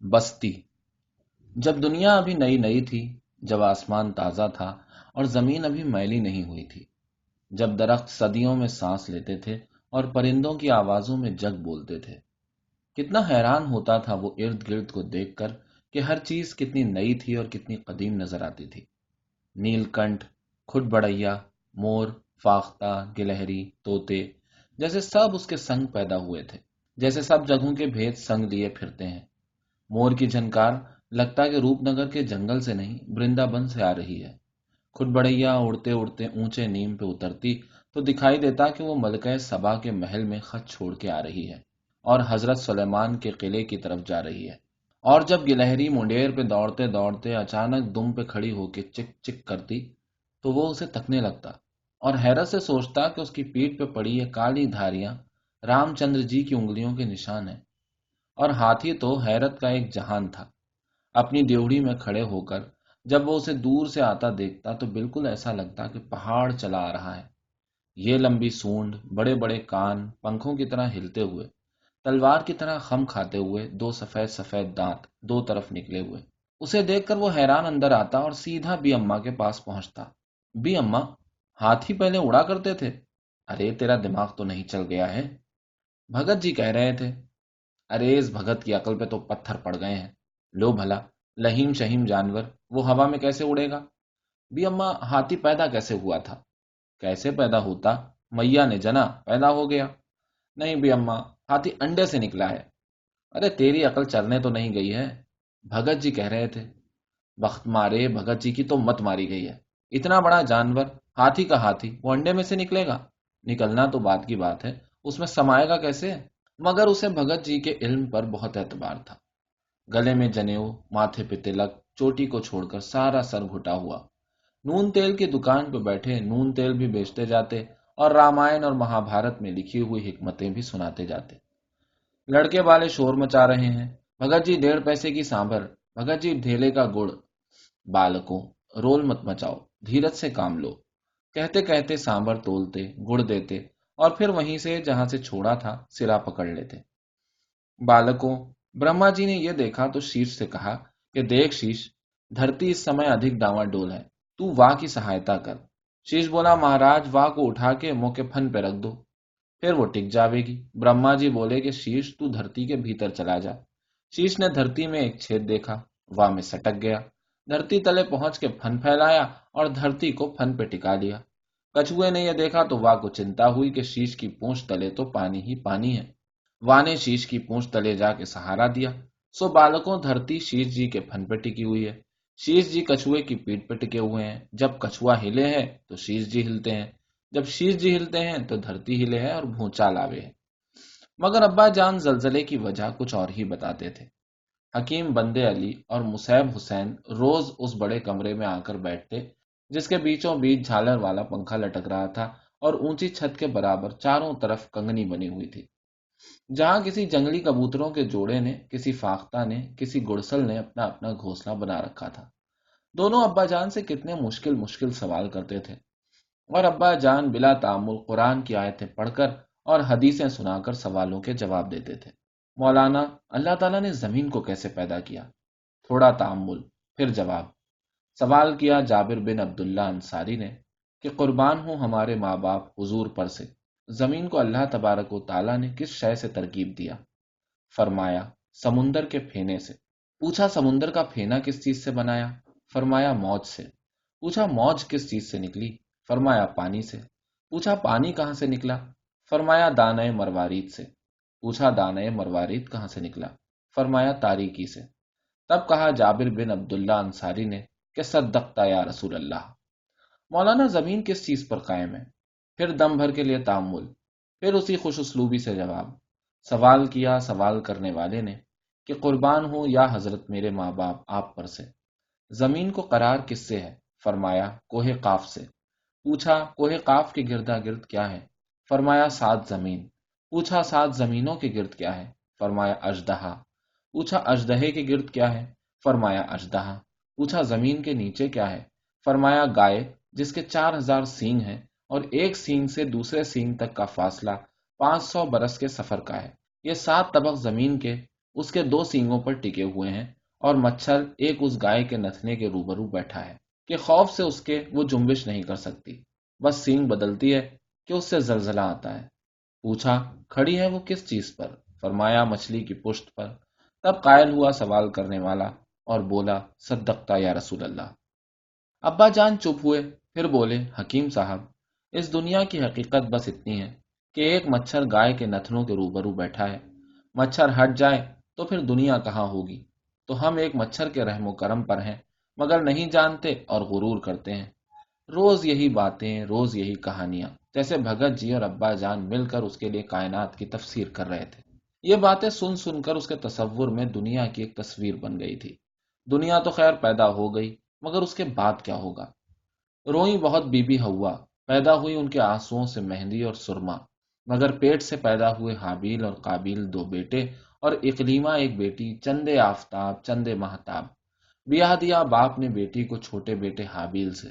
بستی۔ جب دنیا ابھی نئی نئی تھی، جب آسمان تازہ تھا اور زمین ابھی میلی نہیں ہوئی تھی، جب درخت صدیوں میں سانس لیتے تھے اور پرندوں کی آوازوں میں جگ بولتے تھے۔ کتنا حیران ہوتا تھا وہ ارد گرد کو دیکھ کر کہ ہر چیز کتنی نئی تھی اور کتنی قدیم نظر آتی تھی۔ نیل کنٹھ، کھٹ بڑیا مور، فاختہ، گلہری توتے جیسے سب اس کے سنگ پیدا ہوئے تھے، جیسے سب جگہوں کے بھید سنگ لیے پھرتے ہیں۔ مور کی جھنکار لگتا کہ روپ نگر کے جنگل سے نہیں برندا بن سے آ رہی ہے خود بڑھیا اڑتے اڑتے اونچے نیم پہ اترتی تو دکھائی دیتا کہ وہ ملکہ سبا کے محل میں خط چھوڑ کے آ رہی ہے اور حضرت سلیمان کے قلعے کی طرف جا رہی ہے اور جب گلہری منڈیر پہ دوڑتے دوڑتے اچانک دم پہ کھڑی ہو کے چک چک کرتی تو وہ اسے تکنے لگتا اور حیرت سے سوچتا کہ اس کی پیٹ پہ پڑی یہ کالی دھاریاں رام چندر جی کی انگلیوں کے نشان ہیں اور ہاتھی تو حیرت کا ایک جہان تھا۔ اپنی دیوڑی میں کھڑے ہو کر جب وہ اسے دور سے آتا دیکھتا تو بالکل ایسا لگتا کہ پہاڑ چلا آ رہا ہے۔ یہ لمبی سونڈ، بڑے بڑے کان، پنکھوں کی طرح ہلتے ہوئے، تلوار کی طرح خم کھاتے ہوئے، دو سفید سفید دانت دو طرف نکلے ہوئے۔ اسے دیکھ کر وہ حیران اندر آتا اور سیدھا بی اما کے پاس پہنچتا۔ بی اما، ہاتھی پہلے اڑا کرتے تھے؟ ارے، تیرا دماغ تو نہیں چل گیا ہے؟ بھگت جی کہہ رہے تھے ارے اس بھگت کی عقل پہ تو پتھر پڑ گئے ہیں۔ لو بھلا، لہیم شہیم جانور، وہ ہوا میں کیسے اڑے گا؟ بھی اما ہاتھی پیدا کیسے ہوا تھا؟ کیسے پیدا ہوتا؟ میاں نے جنا پیدا ہو گیا۔ نہیں بھی اما ہاتھی انڈے سے نکلا ہے۔ ارے تیری عقل چلنے تو نہیں گئی ہے۔ بھگت جی کہہ رہے تھے۔ وقت مارے، بھگت جی کی تو مت ماری گئی ہے۔ اتنا بڑا جانور، ہاتھی کا ہاتھی، وہ انڈے میں سے نکلے گا؟ نکلنا تو بات کی بات ہے۔ اس میں سمائے گا کیسے؟ مگر اسے بھگت جی کے علم پر بہت اعتبار تھا۔ گلے میں جنیو، ماتھے پہ تلک، چوٹی کو چھوڑ کر سارا سر گھٹا ہوا۔ نون تیل کی دکان پہ بیٹھے نون تیل بھی بیچتے جاتے اور رامائن اور مہا بھارت میں لکھی ہوئی حکمتیں بھی سناتے جاتے۔ لڑکے والے شور مچا رہے ہیں۔ بھگت جی ڈیڑھ پیسے کی سانبر بھگت جی ڈھیلے کا گڑ۔ بالکوں، رول مت مچاؤ، دھیرت سے کام لو۔ کہتے کہتے سانبر تولتے، گڑ دیتے۔ اور پھر وہیں سے جہاں سے چھوڑا تھا، سرا پکڑ لیتے۔ بالکوں برہما جی نے یہ دیکھا تو شیش سے کہا کہ دیکھ شیش دھرتی اس سمے ادھک ڈاواں ڈول ہے۔ تو واہ کی سہایتا کر۔ شیش بولا، مہاراج، واہ کو اٹھا کے منہ کے پھن پہ رکھ دو۔ پھر وہ ٹک جاوے گی۔ برہما جی بولے کہ شیش تو دھرتی کے بھیتر چلا جا۔ شیش نے دھرتی میں ایک چھید دیکھا، واہ میں سٹک گیا۔ دھرتی تلے پہنچ کے پھن پھیلایا اور دھرتی کو پھن پہ ٹکا لیا کچھوے نے یہ دیکھا تو واہ، کو چنتا ہوئی کہ شیش کی پونچھ تلے تو پانی ہی پانی ہے۔ واہ نے شیش کی پونچھ تلے جا کے سہارا دیا۔ سو بالکوں دھرتی شیش جی کے پھن پہ ٹکی ہوئی ہے۔ شیش جی کچھوے کی پیٹ پہ ٹکے ہوئے ہیں۔ جب کچھوا ہلے ہے تو شیش جی ہلتے ہیں۔ جب شیش جی ہلتے ہیں تو دھرتی ہلے ہے اور بھونچا لاوے ہے مگر ابا جان زلزلے کی وجہ کچھ اور ہی بتاتے تھے۔ حکیم بندے علی اور مسیب حسین روز اس بڑے کمرے میں آ کر بیٹھتے جس کے بیچوں بیچ جھالر والا پنکھا لٹک رہا تھا اور اونچی چھت کے برابر چاروں طرف کنگنی بنی ہوئی تھی۔ جہاں کسی جنگلی کبوتروں کے جوڑے نے، کسی فاختہ نے، کسی گڑسل نے اپنا اپنا گھونسلہ بنا رکھا تھا۔ دونوں ابا جان سے کتنے مشکل مشکل سوال کرتے تھے۔ اور ابا جان بلا تعمل قرآن کی آیتیں پڑھ کر اور حدیثیں سنا کر سوالوں کے جواب دیتے تھے۔ مولانا، اللہ تعالیٰ نے زمین کو کیسے پیدا کیا؟ تھوڑا تعمل، پھر جواب۔ سوال کیا جابر بن عبداللہ انصاری نے کہ قربان ہوں ہمارے ماں باپ حضور پر سے۔ زمین کو اللہ تبارک و تعالیٰ نے کس شے سے ترکیب دیا؟ فرمایا، سمندر کے پھینے سے۔ پوچھا، سمندر کا پھینا کس چیز سے بنایا؟ فرمایا، موج سے۔ پوچھا، موج کس چیز سے نکلی؟ فرمایا، پانی سے۔ پوچھا، پانی کہاں سے نکلا؟ فرمایا، دانۂ مروارید سے۔ پوچھا، دانۂ مروارید کہاں سے نکلا؟ فرمایا، تاریکی سے۔ تب کہا جابر بن عبداللہ انصاری نے کہ صدقتا یا رسول اللہ۔ مولانا زمین کس چیز پر قائم ہے؟ پھر دم بھر کے لیے تعمل پھر اسی خوش اسلوبی سے جواب۔ سوال کیا، سوال کرنے والے نے کہ قربان ہوں یا حضرت میرے ماں باپ آپ پر سے؟ زمین کو قرار کس سے ہے؟ فرمایا، کوہ قاف سے۔ پوچھا، کوہ قاف کے گردا گرد کیا ہے؟ فرمایا، سات زمین۔ پوچھا، سات زمینوں کے گرد کیا ہے؟ فرمایا اجدہا پوچھا اجدہے کے گرد کیا ہے؟ فرمایا اجدہا پوچھا زمین کے نیچے کیا ہے؟ فرمایا، گائے، جس کے چار ہزار سینگ ہیں اور ایک سینگ سے دوسرے سینگ تک کا فاصلہ پانچ سو برس کے سفر کا ہے۔ یہ سات طبق زمین کے، اس کے دو سینگوں پر ٹکے ہوئے ہیں اور مچھر ایک اس گائے کے نتنے کے روبرو بیٹھا ہے کہ خوف سے اس کے وہ جنبش نہیں کر سکتی۔ بس سینگ بدلتی ہے کہ اس سے زلزلہ آتا ہے۔ پوچھا، کھڑی ہے وہ کس چیز پر؟ فرمایا، مچھلی کی پشت پر۔ تب قائل ہوا سوال کرنے والا اور بولا، صدقتا یا رسول اللہ. ابا جان چپ ہوئے، پھر بولے، حکیم صاحب، اس دنیا کی حقیقت بس اتنی ہے کہ ایک مچھر گائے کے نتنوں کے روبرو بیٹھا ہے۔ مچھر ہٹ جائے تو پھر دنیا کہاں ہوگی؟ تو ہم ایک مچھر کے رحم و کرم پر ہیں، مگر نہیں جانتے اور غرور کرتے ہیں۔ روز یہی باتیں، روز یہی کہانیاں، جیسے بھگت جی اور ابا جان مل کر اس کے لیے کائنات کی تفسیر کر رہے تھے۔ یہ باتیں سن سن کر اس کے تصور میں دنیا کی ایک تصویر بن گئی تھی۔ دنیا تو خیر پیدا ہو گئی، مگر اس کے بعد کیا ہوگا؟ روئی بہت بی بی ہوا، پیدا ہوئی ان کے آنسو سے مہندی اور سرما، مگر پیٹ سے پیدا ہوئے حابیل اور قابیل دو بیٹے اور اقلیمہ ایک بیٹی، چندے آفتاب، چندے محتاب بیاہ دیا باپ نے بیٹی کو چھوٹے بیٹے حابیل سے۔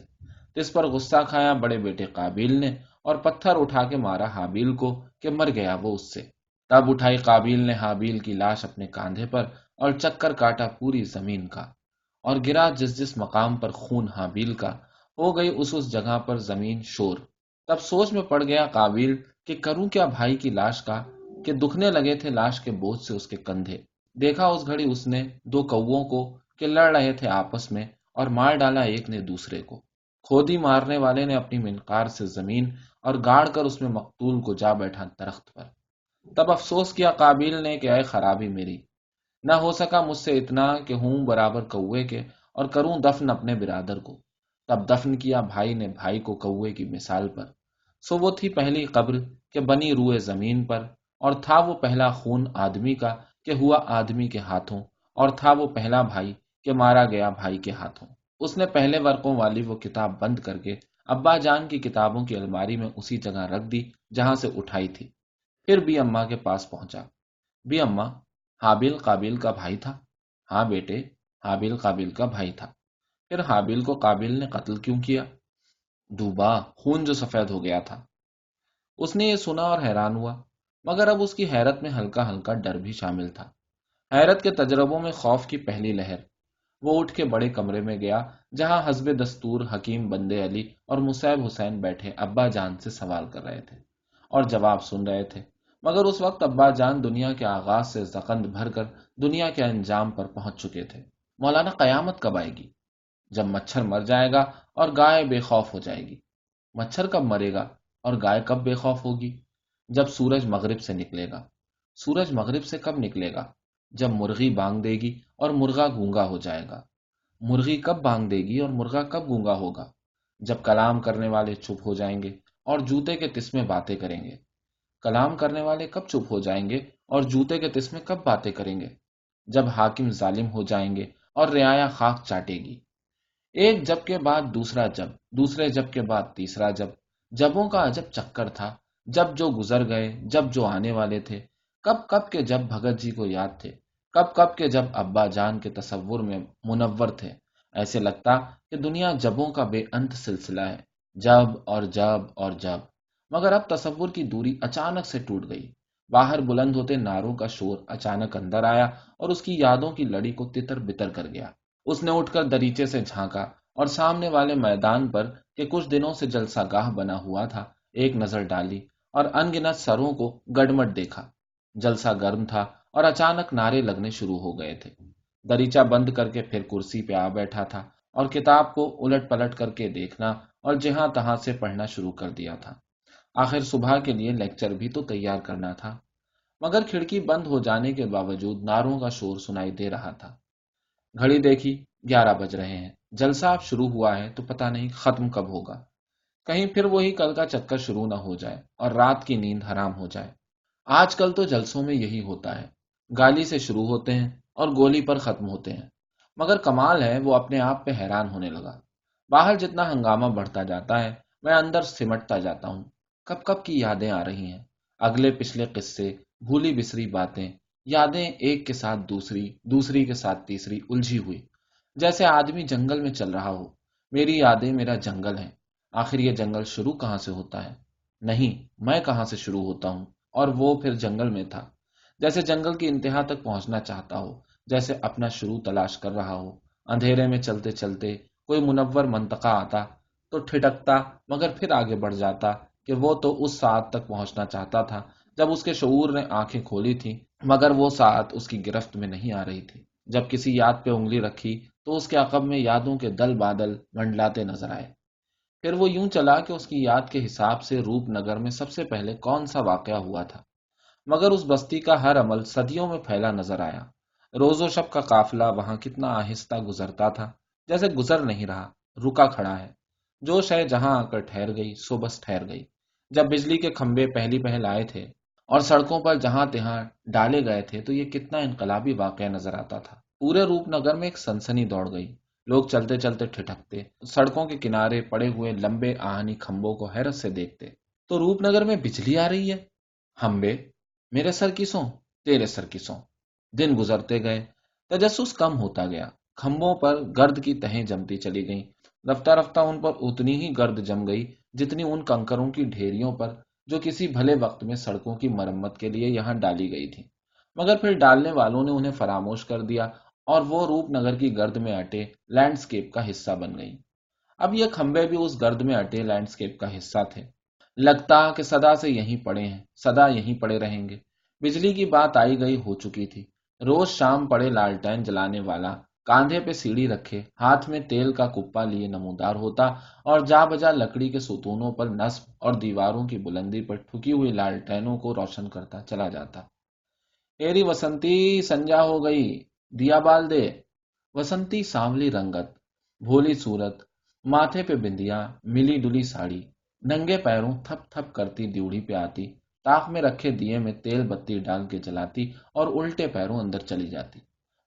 اس پر غصہ کھایا بڑے بیٹے قابیل نے اور پتھر اٹھا کے مارا حابیل کو کہ مر گیا وہ اس سے۔ تب اٹھائی قابیل نے حابیل کی لاش اپنے کاندھے پر اور چکر کاٹا پوری زمین کا، اور گرا جس جس مقام پر خون حابیل کا، ہو گئی اس اس جگہ پر زمین شور۔ تب سوچ میں پڑ گیا قابیل کہ کروں کیا بھائی کی لاش کا، کہ دکھنے لگے تھے لاش کے بوجھ سے اس کے کندھے۔ دیکھا اس گھڑی اس نے دو کووں کو کہ لڑ رہے تھے آپس میں، اور مار ڈالا ایک نے دوسرے کو۔ کھودی مارنے والے نے اپنی منقار سے زمین اور گاڑ کر اس میں مقتول کو جا بیٹھا درخت پر۔ تب افسوس کیا قابل نے کہ اے خرابی میری نہ ہو سکا مجھ سے اتنا کہ ہوں برابر کوے کے اور کروں دفن اپنے برادر کو۔ تب دفن کیا بھائی نے بھائی کو کوے کی مثال پر۔ سو وہ تھی پہلی قبر کہ بنی روئے زمین پر اور تھا وہ پہلا خون آدمی کا کہ ہوا آدمی کے ہاتھوں اور تھا وہ پہلا بھائی کہ مارا گیا بھائی کے ہاتھوں۔ اس نے پہلے ورقوں والی وہ کتاب بند کر کے ابا جان کی کتابوں کی الماری میں اسی جگہ رکھ دی جہاں سے اٹھائی تھی۔ پھر بھی اما کے پاس پہنچا۔ بھی اما حابل قابل کا بھائی تھا۔ ہاں بیٹے، حابل قابل کا بھائی تھا۔ پھر حابل کو قابل نے قتل کیوں کیا؟ ڈوبا خون جو سفید ہو گیا تھا۔ اس نے یہ سنا اور حیران ہوا، مگر اب اس کی حیرت میں ہلکا ہلکا ڈر بھی شامل تھا۔ حیرت کے تجربوں میں خوف کی پہلی لہر۔ وہ اٹھ کے بڑے کمرے میں گیا، جہاں حسب دستور حکیم بندے علی اور مصعب حسین بیٹھے ابا جان سے سوال کر رہے تھے اور جواب سن رہے تھے۔ مگر اس وقت ابا جان دنیا کے آغاز سے زقند بھر کر دنیا کے انجام پر پہنچ چکے تھے۔ مولانا قیامت کب آئے گی؟ جب مچھر مر جائے گا اور گائے بے خوف ہو جائے گی۔ مچھر کب مرے گا اور گائے کب بے خوف ہوگی؟ جب سورج مغرب سے نکلے گا۔ سورج مغرب سے کب نکلے گا؟ جب مرغی بانگ دے گی اور مرغا گونگا ہو جائے گا۔ مرغی کب بانگ دے گی اور مرغا کب گونگا ہوگا؟ جب کلام کرنے والے چپ ہو جائیں گے اور جوتے کے تسمے باتیں کریں گے۔ کلام کرنے والے کب چپ ہو جائیں گے اور جوتے کے تسمے کب باتیں کریں گے؟ جب حاکم ظالم ہو جائیں گے اور رعایا خاک چاٹے گی۔ ایک جب کے بعد دوسرا جب، دوسرے جب کے بعد تیسرا جب۔ جبوں کا عجب چکر تھا۔ جب جو گزر گئے، جب جو آنے والے تھے۔ کب کب کے جب بھگت جی کو یاد تھے۔ کب کب کے جب ابا جان کے تصور میں منور تھے۔ ایسے لگتا کہ دنیا جبوں کا بے انت سلسلہ ہے۔ جب اور جب اور جب۔ مگر اب تصور کی دوری اچانک سے ٹوٹ گئی۔ باہر بلند ہوتے ناروں کا شور اچانک اندر آیا اور اس کی یادوں کی لڑی کو تتر بتر کر گیا۔ اس نے اٹھ کر دریچے سے جھانکا اور سامنے والے میدان پر کہ کچھ دنوں سے جلسہ گاہ بنا ہوا تھا، ایک نظر ڈالی اور انگنت سروں کو گڑمٹ دیکھا۔ جلسہ گرم تھا اور اچانک نعرے لگنے شروع ہو گئے تھے۔ دریچہ بند کر کے پھر کرسی پہ آ بیٹھا تھا اور کتاب کو الٹ پلٹ کر کے دیکھنا اور جہاں تہاں سے پڑھنا شروع کر دیا تھا۔ آخر صبح کے لیے لیکچر بھی تو تیار کرنا تھا، مگر کھڑکی بند ہو جانے کے باوجود ناروں کا شور سنائی دے رہا تھا۔ گھڑی دیکھی، گیارہ بج رہے ہیں۔ جلسہ اب شروع ہوا ہے تو پتا نہیں ختم کب ہوگا۔ کہیں پھر وہی کل کا چکر شروع نہ ہو جائے اور رات کی نیند حرام ہو جائے۔ آج کل تو جلسوں میں یہی ہوتا ہے۔ گالی سے شروع ہوتے ہیں اور گولی پر ختم ہوتے ہیں۔ مگر کمال ہے، وہ اپنے آپ پہ حیران ہونے لگا۔ باہر جتنا ہنگامہ بڑھتا جاتا ہے، میں اندر سمٹتا جاتا ہوں۔ کب کب کی یادیں آ رہی ہیں؟ اگلے پچھلے قصے، بھولی بسری باتیں، یادیں ایک کے ساتھ دوسری دوسری کے ساتھ تیسری الجھی ہوئی۔ جیسے آدمی جنگل میں چل رہا ہو، میری یادیں میرا جنگل ہے آخر یہ جنگل شروع کہاں سے ہوتا ہے؟ نہیں، میں کہاں سے شروع ہوتا ہوں؟ اور وہ پھر جنگل میں تھا۔ جیسے جنگل کی انتہا تک پہنچنا چاہتا ہو، جیسے اپنا شروع تلاش کر رہا ہو۔ اندھیرے میں چلتے چلتے کوئی منور منطقہ آتا تو ٹھٹکتا مگر پھر آگے بڑھ جاتا۔ کہ وہ تو اس ساتھ تک پہنچنا چاہتا تھا جب اس کے شعور نے آنکھیں کھولی تھی مگر وہ ساتھ اس کی گرفت میں نہیں آ رہی تھی۔ جب کسی یاد پہ انگلی رکھی تو اس کے عقب میں یادوں کے دل بادل منڈلاتے نظر آئے۔ پھر وہ یوں چلا کہ اس کی یاد کے حساب سے روپ نگر میں سب سے پہلے کون سا واقعہ ہوا تھا۔ مگر اس بستی کا ہر عمل صدیوں میں پھیلا نظر آیا۔ روز و شب کا قافلہ وہاں کتنا آہستہ گزرتا تھا، جیسے گزر نہیں رہا، رکا کھڑا ہے۔ جو شے جہاں آ کر ٹھہر گئی، سو بس ٹھہر گئی۔ جب بجلی کے کھمبے پہلی پہل آئے تھے اور سڑکوں پر جہاں تہاں ڈالے گئے تھے تو یہ کتنا انقلابی واقعہ نظر آتا تھا۔ پورے روپ نگر میں ایک سنسنی دوڑ گئی۔ لوگ چلتے چلتے ٹھٹکتے، سڑکوں کے کنارے پڑے ہوئے لمبے آہنی کھمبوں کو حیرت سے دیکھتے۔ تو روپ نگر میں بجلی آ رہی ہے؟ ہمبے، میرے سر کی سو تیرے سر کی سو دن گزرتے گئے، تجسس کم ہوتا گیا۔ کھمبوں پر گرد کی تہیں جمتی چلی گئیں۔ رفتہ رفتہ ان پر اتنی ہی گرد جم گئی جتنی ان کنکروں کی ڈھیریوں پر جو کسی بھلے وقت میں سڑکوں کی مرمت کے لیے یہاں ڈالی گئی تھی۔ مگر پھر ڈالنے والوں نے انہیں فراموش کر دیا اور وہ روپ نگر کی گرد میں اٹے لینڈسکیپ کا حصہ بن گئی۔ اب یہ کھمبے بھی اس گرد میں اٹے لینڈسکیپ کا حصہ تھے۔ لگتا کہ سدا سے یہیں پڑے ہیں سدا یہیں پڑے رہیں گے۔ بجلی کی بات آئی گئی ہو چکی تھی۔ روز شام پڑے لالٹین جلانے والا کاندھے پہ سیڑھی رکھے، ہاتھ میں تیل کا کپا لیے نمودار ہوتا اور جا بجا لکڑی کے ستونوں پر نصب اور دیواروں کی بلندی پر ٹھکی ہوئی لالٹینوں کو روشن کرتا چلا جاتا۔ ایری وسنتی، سنجا ہو گئی۔ دیا بال دے۔ وسنتی سانولی رنگت، بھولی صورت، ماتھے پہ بندیا ملی ڈلی ساڑی، ننگے پیروں تھپ تھپ کرتی ڈیوڑی پہ آتی، تاخ میں رکھے دیے میں تیل بتی ڈال کے جلاتی اور الٹے پیروں اندر چلی جاتی۔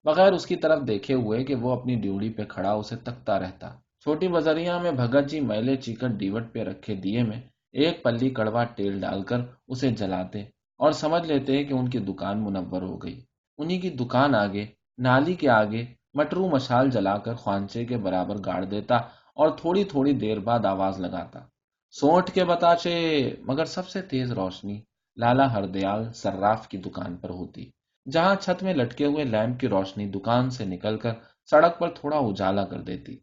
بغیر اس کی طرف دیکھے ہوئے کہ وہ اپنی ڈیوڑی پہ کھڑا اسے تکتا رہتا۔ چھوٹی بزریاں میں بھگت جی میلے چیکن ڈیوٹ پہ رکھے دیے میں ایک پلی کڑوا تیل ڈال کر اسے جلاتے اور سمجھ لیتے کہ ان کی دکان منور ہو گئی۔ انہی کی دکان آگے، نالی کے آگے مٹرو مشال جلا کر خوانچے کے برابر گاڑ دیتا اور تھوڑی تھوڑی دیر بعد آواز لگاتا۔ سونٹ کے بتاچے، مگر سب سے تیز روشنی لالا ہردیال سراف کی دکان پر ہوتی۔ جہاں چھت میں لٹکے ہوئے لیمپ کی روشنی دکان سے نکل کر سڑک پر تھوڑا اجالا کر دیتی۔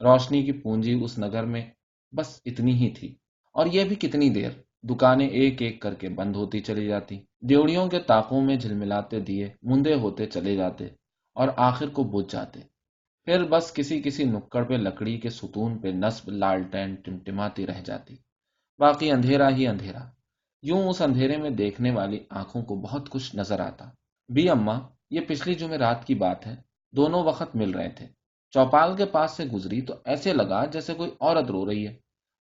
روشنی کی پونجی اس نگر میں بس اتنی ہی تھی۔ اور یہ بھی کتنی دیر دکانیں ایک ایک کر کے بند ہوتی چلی جاتی۔ ڈیوڑیوں کے تاقوں میں جھلملاتے دیے، مندے ہوتے چلے جاتے اور آخر کو بجھ جاتے۔ پھر بس کسی کسی نکڑ پہ لکڑی کے ستون پہ نصب لالٹین ٹمٹماتی رہ جاتی۔ باقی اندھیرا ہی اندھیرا۔ یوں اس اندھیرے میں دیکھنے والی آنکھوں کو بہت کچھ نظر آتا۔ بی اما، یہ پچھلی جمعرات کی بات ہے، دونوں وقت مل رہے تھے۔ چوپال کے پاس سے گزری تو ایسے لگا جیسے کوئی عورت رو رہی ہے۔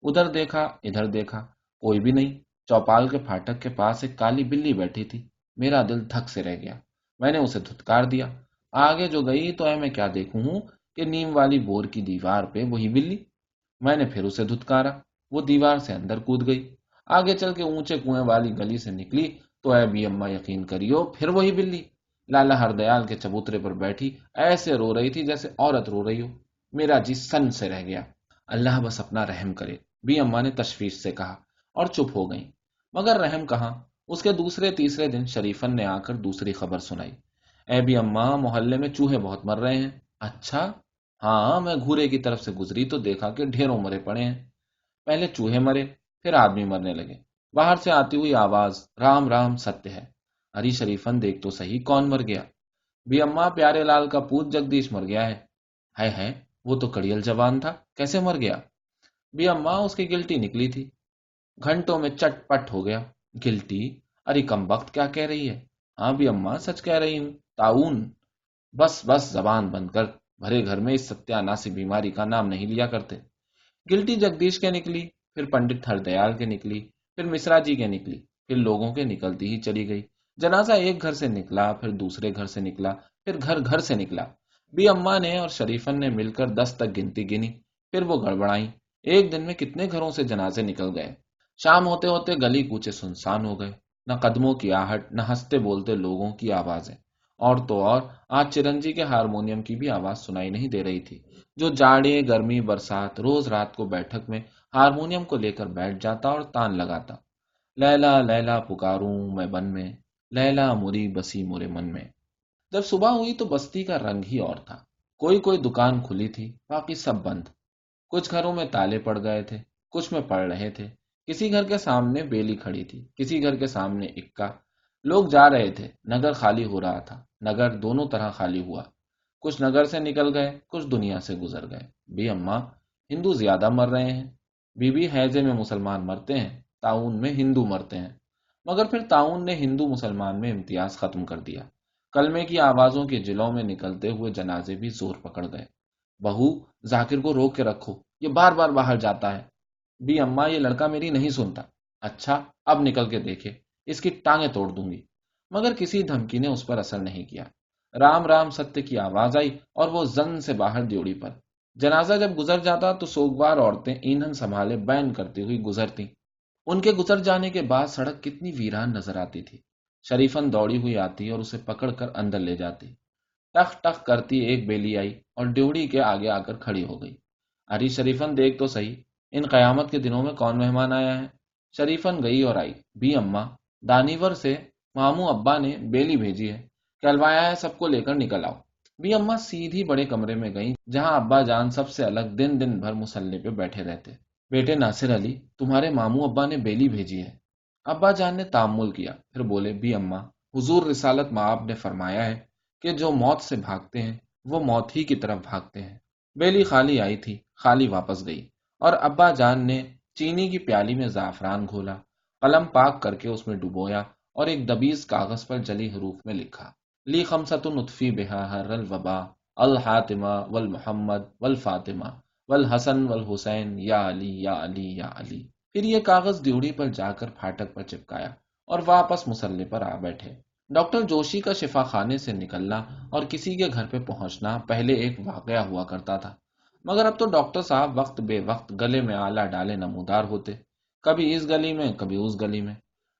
ادھر دیکھا ادھر دیکھا، کوئی بھی نہیں۔ چوپال کے پھاٹک کے پاس ایک کالی بلی بیٹھی تھی۔ میرا دل تھک سے رہ گیا۔ میں نے اسے دھتکار دیا۔ آگے جو گئی تو اے میں کیا دیکھوں ہوں کہ نیم والی بور کی دیوار پہ وہی بلی۔ میں نے پھر اسے دھتکارا۔ وہ دیوار سے اندر کود گئی۔ آگے چل کے اونچے کنویں والی گلی سے نکلی۔ تو اے بھی اما یقین کریو، پھر وہی بلی۔ لالا ہر دیال کے چبوترے پر بیٹھی، ایسے رو رہی تھی جیسے عورت رو رہی ہو۔ میرا جی سن سے رہ گیا۔ اللہ بس اپنا رحم کرے بی اما نے تشویش سے کہا اور چپ ہو گئی مگر رحم کہاں؟ اس کے دوسرے تیسرے دن شریفن نے آ کر دوسری خبر سنائی۔ اے بھی اماں، محلے میں چوہے بہت مر رہے ہیں۔ اچھا؟ ہاں میں گھورے کی طرف سے گزری تو دیکھا کہ ڈھیروں مرے پڑے ہیں۔ پہلے چوہے مرے، پھر آدمی مرنے لگے۔ باہر سے آتی ہوئی آواز، رام رام ستیہ ہے۔ ہری شریفن دیکھ تو صحیح کون مر گیا۔ بھی اما پیارے لال کا پوت جگدیش مر گیا ہے۔ ہے ہے وہ تو کڑیل جوان تھا، کیسے مر گیا؟ بھی اما اس کی گلٹی نکلی تھی۔ گھنٹوں میں چٹ پٹ ہو گیا۔ گلٹی، ارے کم وقت کیا کہہ رہی ہے؟ ہاں بھی اما، سچ کہہ رہی ہوں۔ تعاون۔ بس بس زبان بند کر، بھرے گھر میں اس ستیہ ناسی بیماری کا نام نہیں لیا کرتے۔ گلٹی جگدیش کے نکلی، پھر پنڈت ہر دیال کے نکلی۔ پھر مشرا جی کے نکلی، پھر لوگوں کے نکلتی ہی چلی گئی۔ جنازہ ایک گھر سے نکلا، پھر دوسرے گھر سے نکلا، پھر گھر گھر سے نکلا۔ بی اما نے اور شریفن نے مل کر دس تک گنتی گنی، پھر وہ گڑبڑائی۔ ایک دن میں کتنے گھروں سے جنازے نکل گئے۔ شام ہوتے ہوتے گلی کوچے سنسان ہو گئے۔ نہ قدموں کی آہٹ، نہ ہنستے بولتے لوگوں کی آوازیں۔ اور تو اور، آج چرنجی کے ہارمونیم کی بھی آواز سنائی نہیں دے رہی تھی۔ جو جاڑے گرمی، برسات، روز رات کو بیٹھک میں ہارمونیم کو لے کر بیٹھ جاتا اور تان لگاتا۔ لیلا لیلا پکاروں میں بن میں، لیلا مری بسی مورے من میں۔ جب صبح ہوئی تو بستی کا رنگ ہی اور تھا۔ کوئی کوئی دکان کھلی تھی، باقی سب بند۔ کچھ گھروں میں تالے پڑ گئے تھے، کچھ میں پڑ رہے تھے۔ کسی گھر کے سامنے بیلی کھڑی تھی، کسی گھر کے سامنے اکا۔ لوگ جا رہے تھے، نگر خالی ہو رہا تھا۔ نگر دونوں طرح خالی ہوا۔ کچھ نگر سے نکل گئے، کچھ دنیا سے گزر گئے۔ بھی اماں، ہندو زیادہ مر رہے ہیں۔ بی بی حیضے میں مسلمان مرتے ہیں، تعاون میں ہندو مرتے ہیں۔ مگر پھر تعاون نے ہندو مسلمان میں امتیاز ختم کر دیا۔ کلمے کی آوازوں کے جلوں میں نکلتے ہوئے جنازے بھی زور پکڑ گئے۔ بہو، ذاکر کو روک کے رکھو، یہ بار بار باہر جاتا ہے۔ بھی اماں، یہ لڑکا میری نہیں سنتا۔ اچھا اب نکل کے دیکھے، اس کی ٹانگیں توڑ دوں گی۔ مگر کسی دھمکی نے اس پر اثر نہیں کیا۔ رام رام ستیہ کی آواز آئی اور وہ زن سے باہر دیوڑی پر۔ جنازہ جب گزر جاتا تو سوگوار عورتیں ایندھن سنبھالے بین کرتی ہوئی گزرتی ان کے گزر جانے کے بعد سڑک کتنی ویران نظر آتی تھی۔ شریفن دوڑی ہوئی آتی اور اسے پکڑ کر اندر لے جاتی۔ ٹخ ٹخ کرتی ایک بیلی آئی اور ڈیوڑی کے آگے آ کر کھڑی ہو گئی۔ اری شریفن، دیکھ تو صحیح، ان قیامت کے دنوں میں کون مہمان آیا ہے؟ شریفن گئی اور آئی۔ بھی اما دانیور سے مامو ابا نے بیلی بھیجی ہے۔ کلوایا ہے سب کو لے کر نکل آؤ۔ بھی اما سیدھی بڑے کمرے میں گئیں، جہاں ابا جان سب سے الگ دن دن بھر مسلح پہ بیٹھے رہتے۔ بیٹے ناصر علی، تمہارے مامو ابا نے بیلی بھیجی ہے۔ ابا جان نے تعمل کیا، پھر بولے، بھی اما حضور رسالت ماں نے فرمایا ہے کہ جو موت سے بھاگتے ہیں، وہ موت ہی کی طرف بھاگتے ہیں۔ بیلی خالی آئی تھی، خالی واپس گئی۔ اور ابا جان نے چینی کی پیالی میں زعفران گھولا، قلم پاک کر کے اس میں ڈبویا اور ایک دبیز کاغذ پر جلی حروف میں لکھا۔ لی خمسط نطفی بہار الوبا الحاطمہ والمحمد والفاطمہ، والحسن والحسین، یا علی یا علی یا علی۔ پھر یہ کاغذ ڈیوڑی پر جا کر پھاٹک پر چپکایا اور واپس مسلح پر آ بیٹھے۔ ڈاکٹر جوشی کا شفا خانے سے نکلنا اور کسی کے گھر پہ پہنچنا پہلے ایک واقعہ ہوا کرتا تھا۔ مگر اب تو ڈاکٹر صاحب وقت بے وقت گلے میں آلہ ڈالے نمودار ہوتے۔ کبھی اس گلی میں، کبھی اس گلی میں۔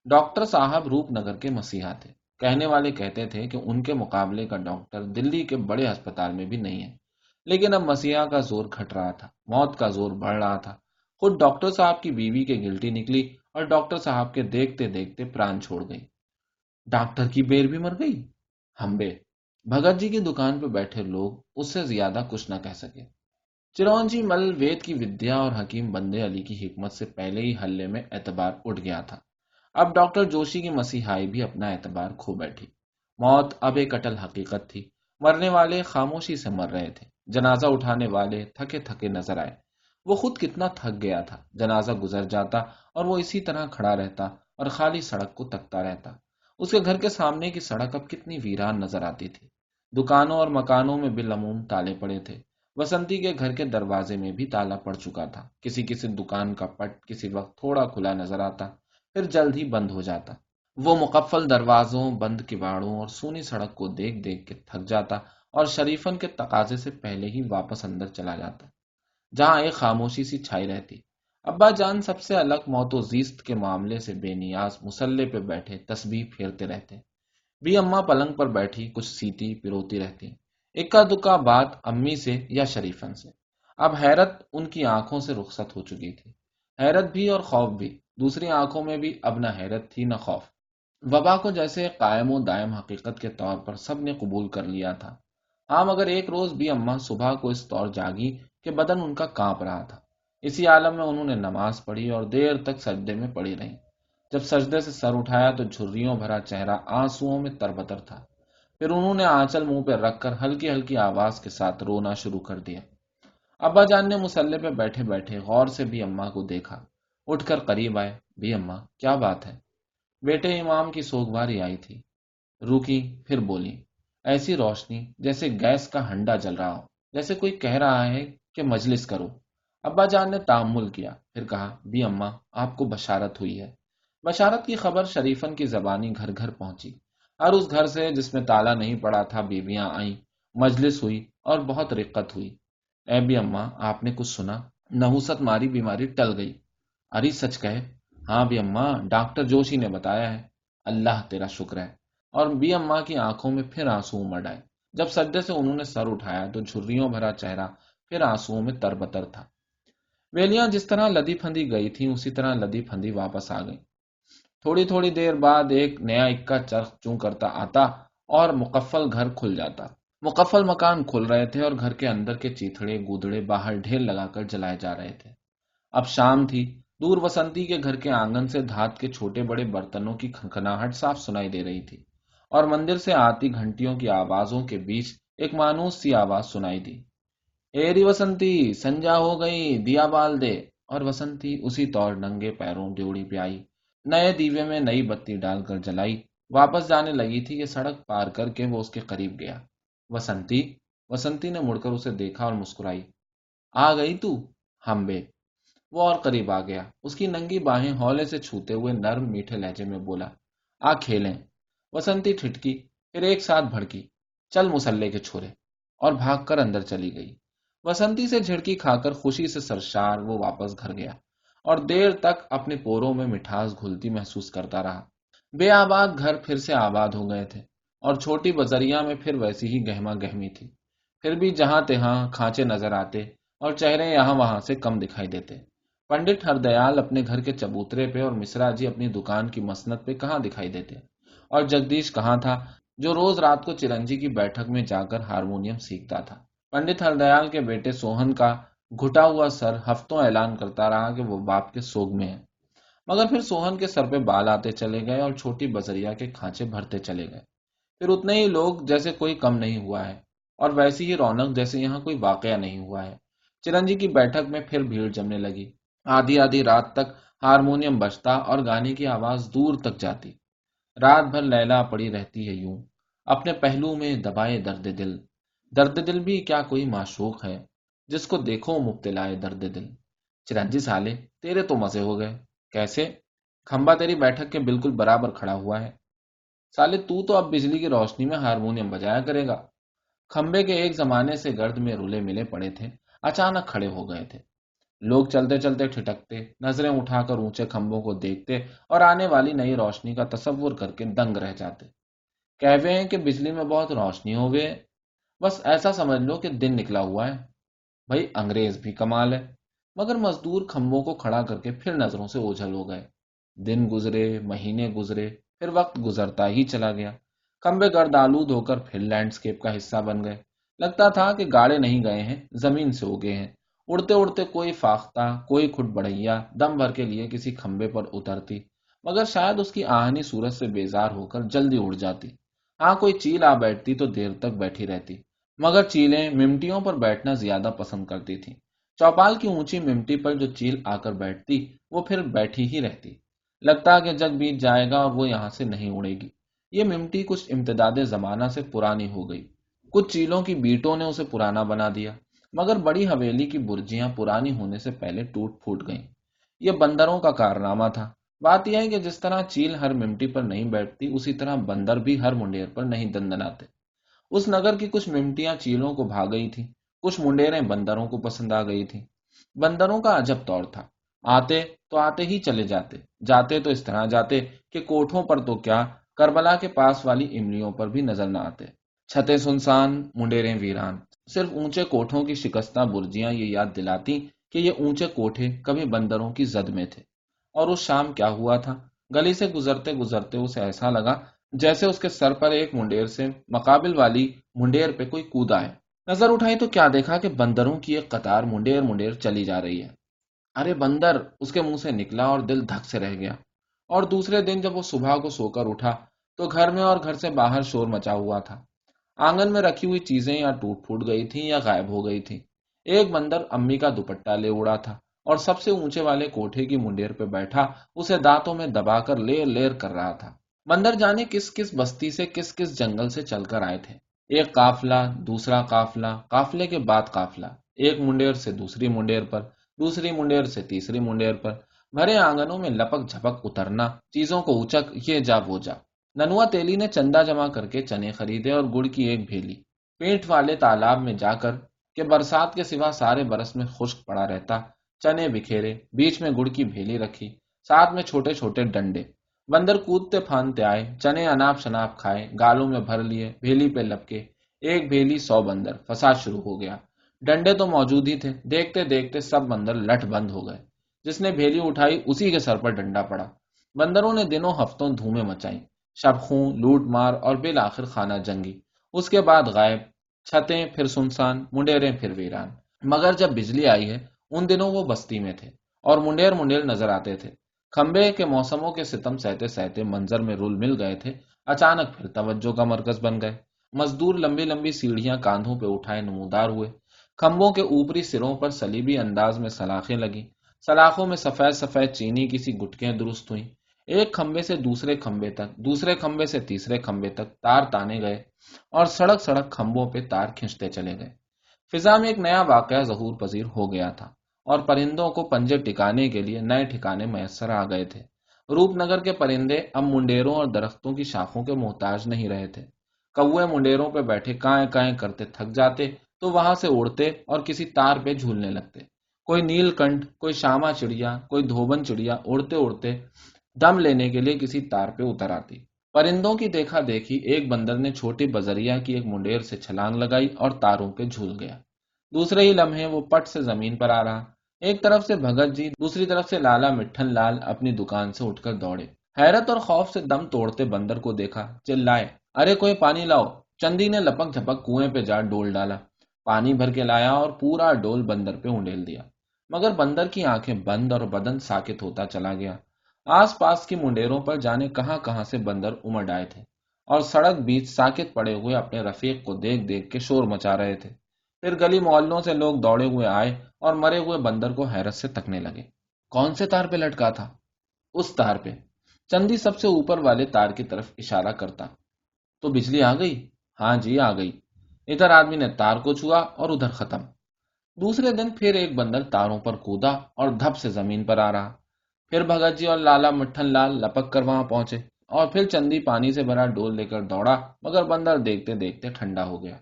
ڈاکٹر صاحب روپ نگر کے مسیحا تھے۔ کہنے والے کہتے تھے کہ ان کے مقابلے کا ڈاکٹر دلی کے بڑے ہسپتال میں بھی نہیں ہے۔ لیکن اب مسیحا کا زور کھٹ رہا تھا، موت کا زور بڑھ رہا تھا۔ خود ڈاکٹر صاحب کی بیوی کے گلٹی نکلی اور ڈاکٹر صاحب کے دیکھتے دیکھتے پران چھوڑ گئی۔ ڈاکٹر کی بیر بھی مر گئی؟ ہمبے بھگت جی کی دکان پہ بیٹھے لوگ اس سے زیادہ کچھ نہ کہہ سکے۔ چرون جی مل وید کی ودیا اور حکیم بندے علی کی حکمت سے پہلے ہی حلے میں اعتبار اٹھ گیا تھا۔ اب ڈاکٹر جوشی کی مسیحائی بھی اپنا اعتبار کھو بیٹھی۔ موت اب ایک اٹل حقیقت تھی۔ مرنے والے خاموشی سے مر رہے تھے۔ جنازہ اٹھانے والے تھکے تھکے نظر آئے۔ وہ خود کتنا تھک گیا تھا۔ جنازہ گزر جاتا اور وہ اسی طرح کھڑا رہتا اور خالی سڑک کو تکتا رہتا۔ اس کے گھر کے سامنے کی سڑک اب کتنی ویران نظر آتی تھی۔ دکانوں اور مکانوں میں بالعموم تالے پڑے تھے۔ وسنتی کے گھر کے دروازے میں بھی تالا پڑ چکا تھا۔ کسی کسی دکان کا پٹ کسی وقت تھوڑا کھلا نظر آتا۔ پھر جلد ہی بند ہو جاتا۔ وہ مقفل دروازوں، بند کباڑوں اور سونی سڑک کو دیکھ دیکھ کے تھک جاتا اور شریفن کے تقاضے سے پہلے ہی واپس اندر چلا جاتا، جہاں ایک خاموشی سی چھائی رہتی۔ ابا جان سب سے الگ موت و زیست کے معاملے سے بے نیاز مسلح پہ بیٹھے، تسبیح پھیرتے رہتے۔ بھی اما پلنگ پر بیٹھی، کچھ سیتی پروتی رہتی۔ اکا دکا بات امی سے یا شریفن سے۔ اب حیرت ان کی آنکھوں سے رخصت ہو چکی تھی۔ حیرت بھی اور خوف بھی۔ دوسری آنکھوں میں بھی اب نہ حیرت تھی نہ خوف۔ وبا کو جیسے قائم و دائم حقیقت کے طور پر سب نے قبول کر لیا تھا۔ ہاں مگر ایک روز بھی اما صبح کو اس طور جاگی کہ بدن ان کا کانپ رہا تھا۔ اسی عالم میں انہوں نے نماز پڑھی اور دیر تک سجدے میں پڑی رہی۔ جب سجدے سے سر اٹھایا تو جھریوں بھرا چہرہ آنسو میں تربتر تھا۔ پھر انہوں نے آنچل منہ پہ رکھ کر ہلکی ہلکی آواز کے ساتھ رونا شروع کر دیا۔ ابا جان نے مسلح پہ بیٹھے بیٹھے غور سے بھی اما کو دیکھا۔ اٹھ کر قریب آئے۔ بھی اماں، کیا بات ہے؟ بیٹے امام کی سوگواری آئی تھی۔ روکی، پھر بولی، ایسی روشنی جیسے گیس کا ہنڈا جل رہا ہو، جیسے کوئی کہہ رہا ہے کہ مجلس کرو۔ ابا جان نے تعمل کیا، پھر کہا بھی اماں، آپ کو بشارت ہوئی ہے۔ بشارت کی خبر شریفن کی زبانی گھر گھر پہنچی۔ اور اس گھر سے جس میں تالا نہیں پڑا تھا، بیویاں آئیں، مجلس ہوئی اور بہت رقت ہوئی۔ اے بھی اماں، آپ نے کچھ سنا؟ نحوست ماری بیماری ٹل گئی۔ اری سچ کہے ہاں بھی اماں، ڈاکٹر جوشی نے بتایا ہے، اللہ تیرا شکر ہے۔ اور بی اماں کی آنکھوں میں پھر آنسو امڑ آئے۔ جب سجدے سے انہوں نے سر اٹھایا تو جھریوں بھرا چہرہ پھر آنسو میں تربتر تھا۔ ویلیاں جس طرح لدی پھندی گئی تھی اسی طرح لدی پھندی واپس آ گئی تھوڑی تھوڑی دیر بعد ایک نیا اکا چرخ چون کرتا آتا اور مقفل گھر کھل جاتا۔ مقفل مکان کھل رہے تھے اور گھر کے اندر کے چیتڑے گودڑے باہر ڈھیر لگا کر جلائے جا رہے تھے۔ اب شام تھی دور وسنتی کے گھر کے آنگن سے دھات کے چھوٹے بڑے برتنوں کی کھنکھناہٹ صاف سنائی دے رہی تھی اور مندر سے آتی گھنٹیوں کی آوازوں کے بیچ ایک مانوس سی آواز سنائی دی۔ ایری وسنتی، سنجا ہو گئی، دیا بال دے۔ اور وسنتی اسی طور ننگے پیروں ڈیوڑی پہ آئی۔ نئے دیوے میں نئی بتی ڈال کر جلائی۔ واپس جانے لگی تھی کہ سڑک پار کر کے وہ اس کے قریب گیا۔ وسنتی وسنتی نے مڑ کر اسے دیکھا اور مسکرائی۔ آ گئی تو، ہم وہ اور قریب آ گیا۔ اس کی ننگی باہیں ہولے سے چھوتے ہوئے نرم میٹھے لہجے میں بولا، آ کھیلیں۔ وسنتی ٹھٹکی، پھر ایک ساتھ بھڑکی۔ چل مسلے کے چھوڑے اور بھاگ کر اندر چلی گئی۔ وسنتی سے جھڑکی کھا کر خوشی سے سرشار وہ واپس گھر گیا اور دیر تک اپنے پوروں میں مٹھاس گھلتی محسوس کرتا رہا۔ بے آباد گھر پھر سے آباد ہو گئے تھے اور چھوٹی بزریا میں پھر ویسی ہی گہما گہمی تھی۔ پھر بھی جہاں تہاں کھانچے نظر آتے اور چہرے یہاں وہاں سے کم دکھائی دیتے۔ پنڈت ہر دیال اپنے گھر کے چبوترے پہ اور مصرا جی اپنی دکان کی مسنت پہ کہاں دکھائی دیتے اور جگدیش کہاں تھا جو روز رات کو چرنجی کی بیٹھک میں جا کر ہارمونیم سیکھتا تھا۔ پنڈت ہر دیال کے بیٹے سوہن کا گھٹا ہوا سر ہفتوں اعلان کرتا رہا کہ وہ باپ کے سوگ میں ہے مگر پھر سوہن کے سر پہ بال آتے چلے گئے اور چھوٹی بزریا کے کھانچے بھرتے چلے گئے۔ پھر اتنے ہی لوگ جیسے کوئی کم نہیں ہوا ہے اور ویسی ہی رونق جیسے یہاں کوئی واقعہ نہیں ہوا ہے۔ چرنجی کی بیٹھک میں پھر بھیڑ جمنے لگی۔ آدھی آدھی رات تک ہارمونیم بجتا اور گانے کی آواز دور تک جاتی۔ رات بھر لیلا پڑی رہتی ہے یوں۔ اپنے پہلو میں دبائے درد دل۔ درد دل بھی کیا کوئی معشوق ہے؟ جس کو دیکھو مبتلا درد دل۔ چرنجی سالے، تیرے تو مزے ہو گئے۔ کیسے؟ کھمبا تیری بیٹھک کے بالکل برابر کھڑا ہوا ہے۔ سالے، تو تو اب بجلی کی روشنی میں ہارمونیم بجایا کرے گا۔ کھمبے کے ایک زمانے سے گرد میں رولے ملے پڑے تھے، اچانک کھڑے ہو گئے تھے۔ لوگ چلتے چلتے ٹھٹکتے، نظریں اٹھا کر اونچے کھمبوں کو دیکھتے اور آنے والی نئی روشنی کا تصور کر کے دنگ رہ جاتے۔ کہوے ہیں کہ بجلی میں بہت روشنی ہو گئے، بس ایسا سمجھ لو کہ دن نکلا ہوا ہے۔ بھائی انگریز بھی کمال ہے، مگر مزدور کھمبوں کو کھڑا کر کے پھر نظروں سے اوجھل ہو گئے۔ دن گزرے، مہینے گزرے، پھر وقت گزرتا ہی چلا گیا۔ کمبے گرد آلود ہو کر پھر لینڈسکیپ کا حصہ بن گئے۔ لگتا تھا کہ گاڑے نہیں گئے ہیں، زمین سے اگے ہیں۔ اڑتے اڑتے کوئی فاختہ، کوئی کھٹ بڑھیا، دم بھر کے لیے کسی کھمبے پر اترتی، مگر شاید اس کی آہنی صورت سے بیزار ہو کر جلدی اڑ جاتی۔ ہاں کوئی چیل آ بیٹھتی تو دیر تک بیٹھی رہتی، مگر چیلیں ممٹیوں پر بیٹھنا زیادہ پسند کرتی تھی چوپال کی اونچی ممٹی پر جو چیل آ کر بیٹھتی، وہ پھر بیٹھی ہی رہتی۔ لگتا کہ جگ بیت جائے گا اور وہ یہاں سے نہیں اڑے گی۔ یہ ممٹی کچھ امتداد زمانہ سے پرانی ہو گئی۔ کچھ چیلوں کی بیٹوں نے اسے پرانا بنا دیا۔ مگر بڑی حویلی کی برجیاں پرانی ہونے سے پہلے ٹوٹ پھوٹ گئیں۔ یہ بندروں کا کارنامہ تھا۔ بات یہ ہے کہ جس طرح چیل ہر ممٹی پر نہیں بیٹھتی، اسی طرح بندر بھی ہر منڈیر پر نہیں دندناتے۔ اس نگر کی کچھ ممٹیاں چیلوں کو بھاگ گئی تھی کچھ منڈیریں بندروں کو پسند آ گئی تھی بندروں کا عجب طور تھا۔ آتے تو آتے ہی چلے جاتے جاتے تو اس طرح جاتے کہ کوٹھوں پر تو کیا، کربلا کے پاس والی املیوں پر بھی نظر نہ آتے۔ چھتے سنسان، منڈیریں ویران۔ صرف اونچے کوٹھوں کی شکستہ برجیاں یہ یاد دلاتی کہ یہ اونچے کوٹھے کبھی بندروں کی زد میں تھے۔ اور اس شام کیا ہوا تھا؟ گلی سے گزرتے گزرتے اسے ایسا لگا جیسے اس کے سر پر ایک منڈیر سے مقابل والی منڈیر پہ کوئی کودا ہے نظر اٹھائی تو کیا دیکھا کہ بندروں کی ایک قطار منڈیر منڈیر چلی جا رہی ہے۔ ارے بندر، اس کے منہ سے نکلا اور دل دھک سے رہ گیا۔ اور دوسرے دن جب وہ صبح کو سو کر اٹھا تو گھر میں اور گھر سے باہر شور مچا ہوا تھا۔ آنگن میں رکھی ہوئی چیزیں یا ٹوٹ پھوٹ گئی تھیں یا غائب ہو گئی تھی ایک بندر امی کا دوپٹہ لے اڑا تھا اور سب سے اونچے والے کوٹھے کی منڈیر پہ بیٹھا، اسے دانتوں میں دبا کر لیر لیر کر رہا تھا۔ بندر جانے کس کس بستی سے کس کس جنگل سے چل کر آئے تھے۔ ایک قافلہ، دوسرا قافلہ، قافلے کے بعد قافلہ۔ ایک منڈیر سے دوسری منڈیر پر، دوسری منڈیر سے تیسری منڈیر پر۔ بھرے آنگنوں میں لپک جھپک اترنا، چیزوں کو اچک یہ جا وہ جا۔ ننوا تیلی نے چندہ جمع کر کے چنے خریدے اور گڑ کی ایک بھیلی۔ پیٹ والے تالاب میں جا کر کہ برسات کے سوا سارے برس میں خشک پڑا رہتا، چنے بکھیرے، بیچ میں گڑ کی بھیلی رکھی، ساتھ میں چھوٹے چھوٹے ڈنڈے۔ بندر کودتے پھاندتے آئے، چنے اناپ شناپ کھائے، گالوں میں بھر لیے، بھیلی پہ لپکے، ایک بھیلی سو بندر، فساد شروع ہو گیا۔ ڈنڈے تو موجود ہی تھے، دیکھتے دیکھتے سب بندر لٹ بند ہو گئے۔ جس نے بھیلی اٹھائی، اسی کے سر پر ڈنڈا پڑا۔ بندروں نے دنوں ہفتوں دھومے مچائی شب خون، لوٹ مار اور بالآخر خانہ جنگی۔ اس کے بعد غائب، چھتیں پھر سنسان، منڈیریں پھر ویران۔ مگر جب بجلی آئی ہے، ان دنوں وہ بستی میں تھے اور منڈیر منڈیر نظر آتے تھے۔ کھمبے کے موسموں کے ستم سہتے سہتے منظر میں رول مل گئے تھے۔ اچانک پھر توجہ کا مرکز بن گئے۔ مزدور لمبی لمبی سیڑھیاں کاندھوں پہ اٹھائے نمودار ہوئے۔ کھمبوں کے اوپری سروں پر سلیبی انداز میں سلاخیں لگی سلاخوں میں سفید سفید چینی کسی گٹکیں درست ہوئی ایک کھمبے سے دوسرے کھمبے تک، دوسرے کھمبے سے تیسرے کھمبے تک تار تانے گئے اور سڑک سڑک کھمبوں پہ تار کھینچتے چلے گئے۔ فضا میں ایک نیا واقعہ ظہور پذیر ہو گیا تھا اور پرندوں کو پنجے ٹکانے کے لیے نئے ٹھکانے میسر آ گئے تھے۔ روپ نگر کے پرندے اب منڈیروں اور درختوں کی شاخوں کے محتاج نہیں رہے تھے۔ کوے منڈیروں پہ بیٹھے کائیں کائیں کرتے تھک جاتے تو وہاں سے اڑتے اور کسی تار پہ جھولنے لگتے۔ کوئی نیل کنٹ کوئی شاما چڑیا، کوئی دھوبن چڑیا، اڑتے اڑتے دم لینے کے لیے کسی تار پہ اتر آتی۔ پرندوں کی دیکھا دیکھی ایک بندر نے چھوٹی بزریا کی ایک منڈیر سے چھلانگ لگائی اور تاروں پہ جھول گیا۔ دوسرے ہی لمحے وہ پٹ سے زمین پر آ رہا۔ ایک طرف سے بھگت جی دوسری طرف سے لالا مٹھن لال اپنی دکان سے اٹھ کر دوڑے۔ حیرت اور خوف سے دم توڑتے بندر کو دیکھا۔ چلائے۔ ارے کوئی پانی لاؤ۔ چندی نے لپک جھپک کنویں پہ جا ڈول ڈالا۔ پانی بھر کے لایا اور پورا ڈول بندر پہ انڈیل دیا۔ مگر بندر کی آنکھیں بند اور بدن ساکت ہوتا چلا گیا۔ آس پاس کی منڈیروں پر جانے کہاں کہاں سے بندر امڈ آئے تھے اور سڑک بیچ ساکت پڑے ہوئے اپنے رفیق کو دیکھ دیکھ کے شور مچا رہے تھے۔ پھر گلی محلوں سے لوگ دوڑے ہوئے آئے اور مرے ہوئے بندر کو حیرت سے تکنے لگے۔ کون سے تار پہ لٹکا تھا؟ اس تار پہ۔ چندی سب سے اوپر والے تار کی طرف اشارہ کرتا۔ تو بجلی آ گئی؟ ہاں جی آ گئی۔ ادھر آدمی نے تار کو چھوا اور ادھر ختم۔ دوسرے دن پھر ایک بندر تاروں پر کودا اور دھپ سے زمین پر آ رہا۔ پھر بھگت جی اور لالا مٹھن لال لپک کر وہاں پہنچے اور پھر چندی پانی سے بھرا ڈول لے کر دوڑا، مگر بندر دیکھتے دیکھتے ٹھنڈا ہو گیا۔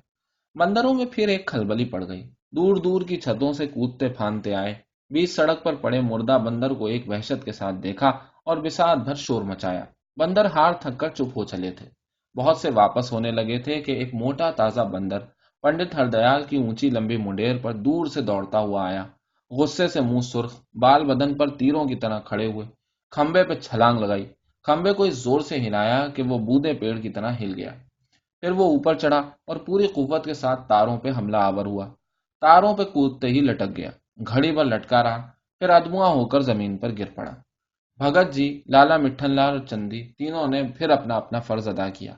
بندروں میں پھر ایک کھلبلی پڑ گئی۔ دور دور کی چھتوں سے کودتے پھانتے آئے۔ بیچ سڑک پر پڑے مردہ بندر کو ایک وحشت کے ساتھ دیکھا اور بسات بھر شور مچایا۔ بندر ہار تھک کر چپ ہو چلے تھے۔ بہت سے واپس ہونے لگے تھے کہ ایک موٹا تازہ بندر پنڈت ہردیال کی اونچی لمبی منڈیر پر دور سے دوڑتا ہوا آیا۔ غصے سے منہ سرخ، بال بدن پر تیروں کی طرح کھڑے ہوئے، کھمبے پہ چھلانگ لگائی۔ کھمبے کو اس زور سے ہلایا کہ وہ بودے پیڑ کی طرح ہل گیا۔ پھر وہ اوپر چڑھا اور پوری قوت کے ساتھ تاروں پہ حملہ آور ہوا۔ تاروں پہ کودتے ہی لٹک گیا۔ گھڑی پر لٹکا رہا، پھر ادموا ہو کر زمین پر گر پڑا۔ بھگت جی لالا مٹھن لال اور چندی تینوں نے پھر اپنا اپنا فرض ادا کیا۔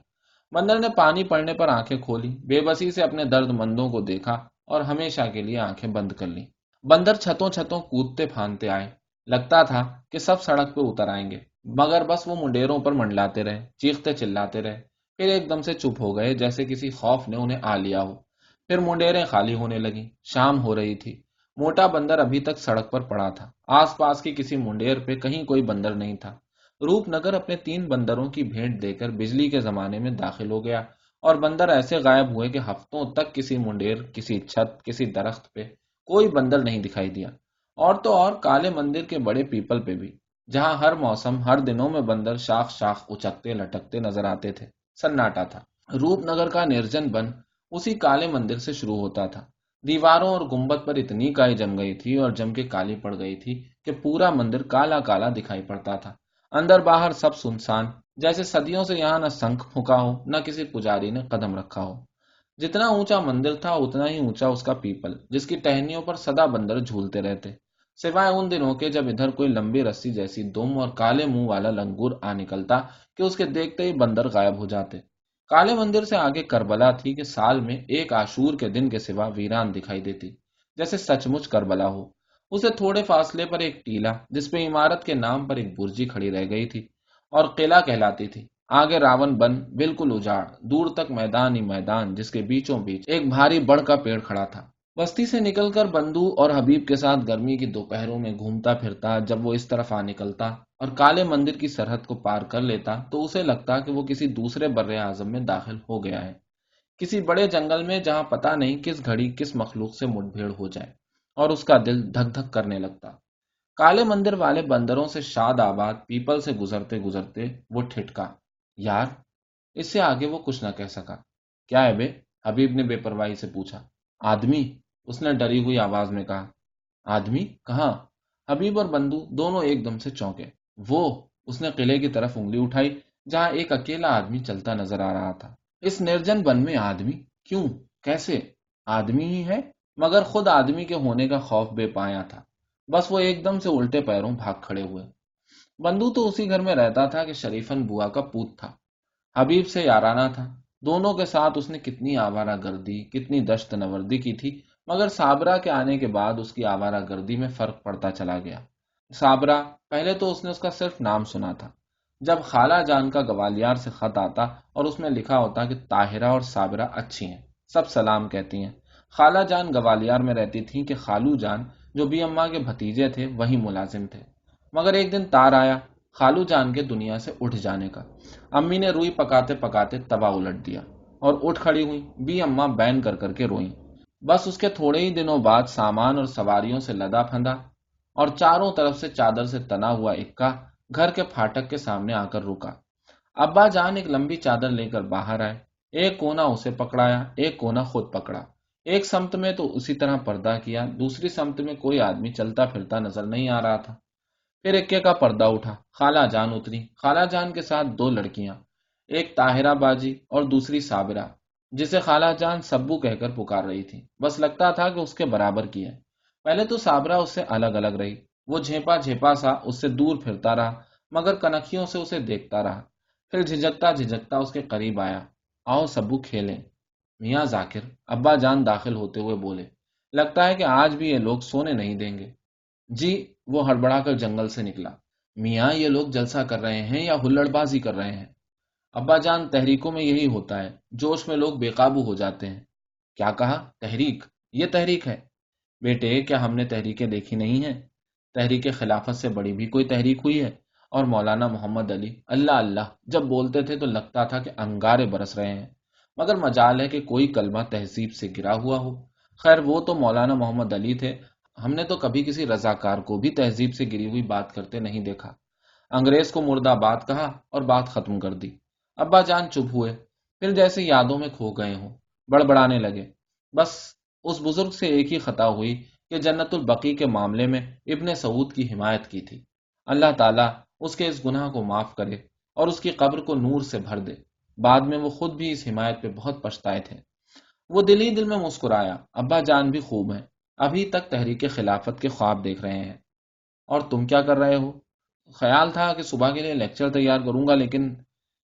بندر نے پانی پڑنے پر آنکھیں کھولی، بے بسی سے اپنے درد مندوں کو دیکھا اور ہمیشہ کے لیے آنکھیں بند کر لی بندر چھتوں چھتوں کودتے پھانتے آئے لگتا تھا کہ سب سڑک پہ اتر آئیں گے، مگر بس وہ منڈیروں پر منڈلاتے رہے، چیختے چلاتے رہے۔ پھر ایک دم سے چپ ہو گئے، جیسے کسی خوف نے انہیں آ لیا ہو۔ پھر منڈیریں خالی ہونے لگی شام ہو رہی تھی۔ موٹا بندر ابھی تک سڑک پر پڑا تھا۔ آس پاس کی کسی منڈیر پہ کہیں کوئی بندر نہیں تھا۔ روپ نگر اپنے تین بندروں کی بھیٹ دے کر بجلی کے زمانے میں داخل ہو گیا، اور بندر ایسے غائب ہوئے کہ ہفتوں تک کسی منڈیر، کسی چھت، کسی درخت پہ کوئی بندر نہیں دکھائی دیا۔ اور تو اور کالے مندر کے بڑے پیپل پہ بھی، جہاں ہر موسم، ہر دنوں میں بندر شاخ شاخ اچکتے لٹکتے نظر آتے تھے۔ سناٹا تھا۔ روپ نگر کا نرجن بن اسی کالے مندر سے شروع ہوتا تھا۔ دیواروں اور گمبت پر اتنی کائی جم گئی تھی اور جم کے کالی پڑ گئی تھی کہ پورا مندر کالا کالا دکھائی پڑتا تھا۔ اندر باہر سب سنسان، جیسے صدیوں سے یہاں نہ سنکھ پھکا ہو، نہ کسی پجاری نے قدم رکھا ہو۔ جتنا اونچا مندر تھا، اتنا ہی اونچا اس کا پیپل، جس کی ٹہنیوں پر سدا بندر جھولتے رہتے۔ سوائے ان دنوں کے جب ادھر کوئی لمبی رسی جیسی دم اور کالے منہ والا لنگور آ نکلتا کہ اس کے دیکھتے ہی بندر غائب ہو جاتے۔ کالے مندر سے آگے کربلا تھی کہ سال میں ایک آشور کے دن کے سوا ویران دکھائی دیتی، جیسے سچ مچ کربلا ہو۔ اسے تھوڑے فاصلے پر ایک ٹیلا جس پہ عمارت کے نام پر ایک برجی کھڑی رہ گئی تھی اور قلعہ کہلاتی تھی۔ آگے راون بن بالکل اجاڑ، دور تک میدان ہی میدان، جس کے بیچوں بیچ ایک بھاری بڑ کا پیڑ کھڑا تھا۔ بستی سے نکل کر بندو اور حبیب کے ساتھ گرمی کی دوپہروں میں گھومتا پھرتا جب وہ اس طرف آ نکلتا اور کالے مندر کی سرحد کو پار کر لیتا تو اسے لگتا کہ وہ کسی دوسرے بر اعظم میں داخل ہو گیا ہے۔ کسی بڑے جنگل میں جہاں پتا نہیں کس گھڑی کس مخلوق سے مٹ بھیڑ ہو جائے اور اس کا دل دھک دھک کرنے لگتا۔ کالے مندر والے بندروں سے شاد آباد پیپل سے گزرتے گزرتے وہ ٹھٹکا۔ یار، اس سے آگے وہ کچھ نہ کہہ سکا۔ کیا ہے بے؟ حبیب نے بے پرواہی سے پوچھا۔ آدمی؟ اس نے ڈری ہوئی آواز میں کہا۔ آدمی؟ کہاں؟ حبیب اور بندو دونوں ایک دم سے چونکے۔ وہ، اس نے قلعے کی طرف انگلی اٹھائی، جہاں ایک اکیلا آدمی چلتا نظر آ رہا تھا۔ اس نرجن بن میں آدمی؟ کیوں؟ کیسے؟ آدمی ہی ہے، مگر خود آدمی کے ہونے کا خوف بے پایا تھا۔ بس وہ ایک دم سے الٹے پیروں بھاگ کھڑے ہوئے۔ بندو تو اسی گھر میں رہتا تھا کہ شریفن بوا کا پوت تھا۔ حبیب سے یارانہ تھا۔ دونوں کے ساتھ اس نے کتنی آوارہ گردی، کتنی دشت نوردی کی تھی، مگر سابرا کے آنے کے بعد اس کی آوارہ گردی میں فرق پڑتا چلا گیا۔ سابرا پہلے تو اس نے اس کا صرف نام سنا تھا۔ جب خالہ جان کا گوالیار سے خط آتا اور اس میں لکھا ہوتا کہ طاہرہ اور صابرہ اچھی ہیں، سب سلام کہتی ہیں۔ خالہ جان گوالیار میں رہتی تھی کہ خالو جان جو بی اما کے بھتیجے تھے وہی ملازم تھے۔ مگر ایک دن تار آیا، خالو جان کے دنیا سے اٹھ جانے کا۔ امی نے روئی پکاتے پکاتے تبا الٹ دیا اور اٹھ کھڑی ہوئی بی اما بین کر کر کے روئیں۔ بس اس کے تھوڑے ہی دنوں بعد سامان اور سواریوں سے لدا پھندا اور چاروں طرف سے چادر سے تنا ہوا اکا گھر کے پھاٹک کے سامنے آ کر رکا۔ ابا جان ایک لمبی چادر لے کر باہر آئے۔ ایک کونا اسے پکڑایا، ایک کونا خود پکڑا۔ ایک سمت میں تو اسی طرح پردہ کیا، دوسری سمت میں کوئی آدمی چلتا پھرتا نظر نہیں آ رہا تھا۔ پھر اکے کا پردہ اٹھا۔ خالہ جان اتری۔ خالہ جان کے ساتھ دو لڑکیاں، ایک طاہرہ باجی اور دوسری صابرہ، جسے خالہ جان سبو کہہ کر پکار رہی تھی۔ بس لگتا تھا کہ اس کے برابر کی ہے۔ پہلے تو صابرہ اس سے الگ الگ رہی۔ وہ جھیپا جھیپا سا اس سے دور پھرتا رہا، مگر کنکھیوں سے اسے دیکھتا رہا۔ پھر جھجکتا جھجکتا اس کے قریب آیا۔ آؤ سبو کھیلیں۔ میاں ذاکر، ابا جان داخل ہوتے ہوئے بولے، لگتا ہے کہ آج بھی یہ لوگ سونے نہیں دیں گے۔ جی وہ ہڑبڑا کر جنگل سے نکلا۔ میاں، یہ لوگ جلسہ کر رہے ہیں یا ہلڑ بازی کر رہے ہیں؟ ابا جان، تحریکوں میں یہی ہوتا ہے۔ جوش میں لوگ بے قابو ہو جاتے ہیں۔ کیا کہا؟ تحریک۔ یہ تحریک ہے۔ بیٹے، کیا ہم نے تحریکیں دیکھی نہیں ہیں؟ تحریک خلافت سے بڑی بھی کوئی تحریک ہوئی ہے۔ اور مولانا محمد علی، اللہ اللہ، جب بولتے تھے تو لگتا تھا کہ انگارے برس رہے ہیں۔ مگر مجال ہے کہ کوئی کلمہ تہذیب سے گرا ہوا ہو۔ خیر، وہ تو مولانا محمد علی تھے۔ ہم نے تو کبھی کسی رضاکار کو بھی تہذیب سے گری ہوئی بات کرتے نہیں دیکھا۔ انگریز کو مردہ بات کہا اور بات ختم کر دی۔ ابا جان چپ ہوئے، پھر جیسے یادوں میں کھو گئے ہوں، بڑبڑانے لگے۔ بس اس بزرگ سے ایک ہی خطا ہوئی کہ جنت البقی کے معاملے میں ابن سعود کی حمایت کی تھی۔ اللہ تعالیٰ اس کے اس گناہ کو معاف کرے اور اس کی قبر کو نور سے بھر دے۔ بعد میں وہ خود بھی اس حمایت پہ بہت پچھتائے تھے۔ وہ دل ہی دل میں مسکرایا۔ ابا جان بھی خوب ہیں۔ ابھی تک تحریک خلافت کے خواب دیکھ رہے ہیں۔ اور تم کیا کر رہے ہو؟ خیال تھا کہ صبح کے لیے لیکچر تیار کروں گا، لیکن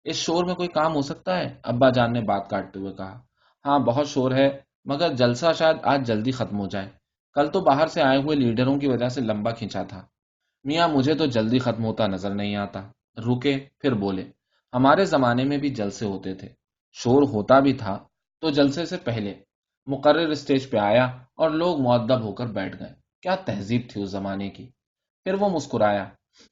اس شور میں کوئی کام ہو سکتا ہے؟ ابا جان نے بات کاٹتے ہوئے کہا۔ ہاں بہت شور ہے، مگر جلسہ شاید آج جلدی ختم ہو جائے۔ کل تو باہر سے آئے ہوئے لیڈروں کی وجہ سے لمبا کھینچا تھا۔ میاں، مجھے تو جلدی ختم ہوتا نظر نہیں آتا۔ رکے، پھر بولے۔ ہمارے زمانے میں بھی جلسے ہوتے تھے۔ شور ہوتا بھی تھا، تو جلسے سے پہلے۔ مقرر اسٹیج پہ آیا اور لوگ معدب ہو کر بیٹھ گئے۔ کیا تہذیب تھی اس زمانے کی؟ پھر وہ مسکرایا۔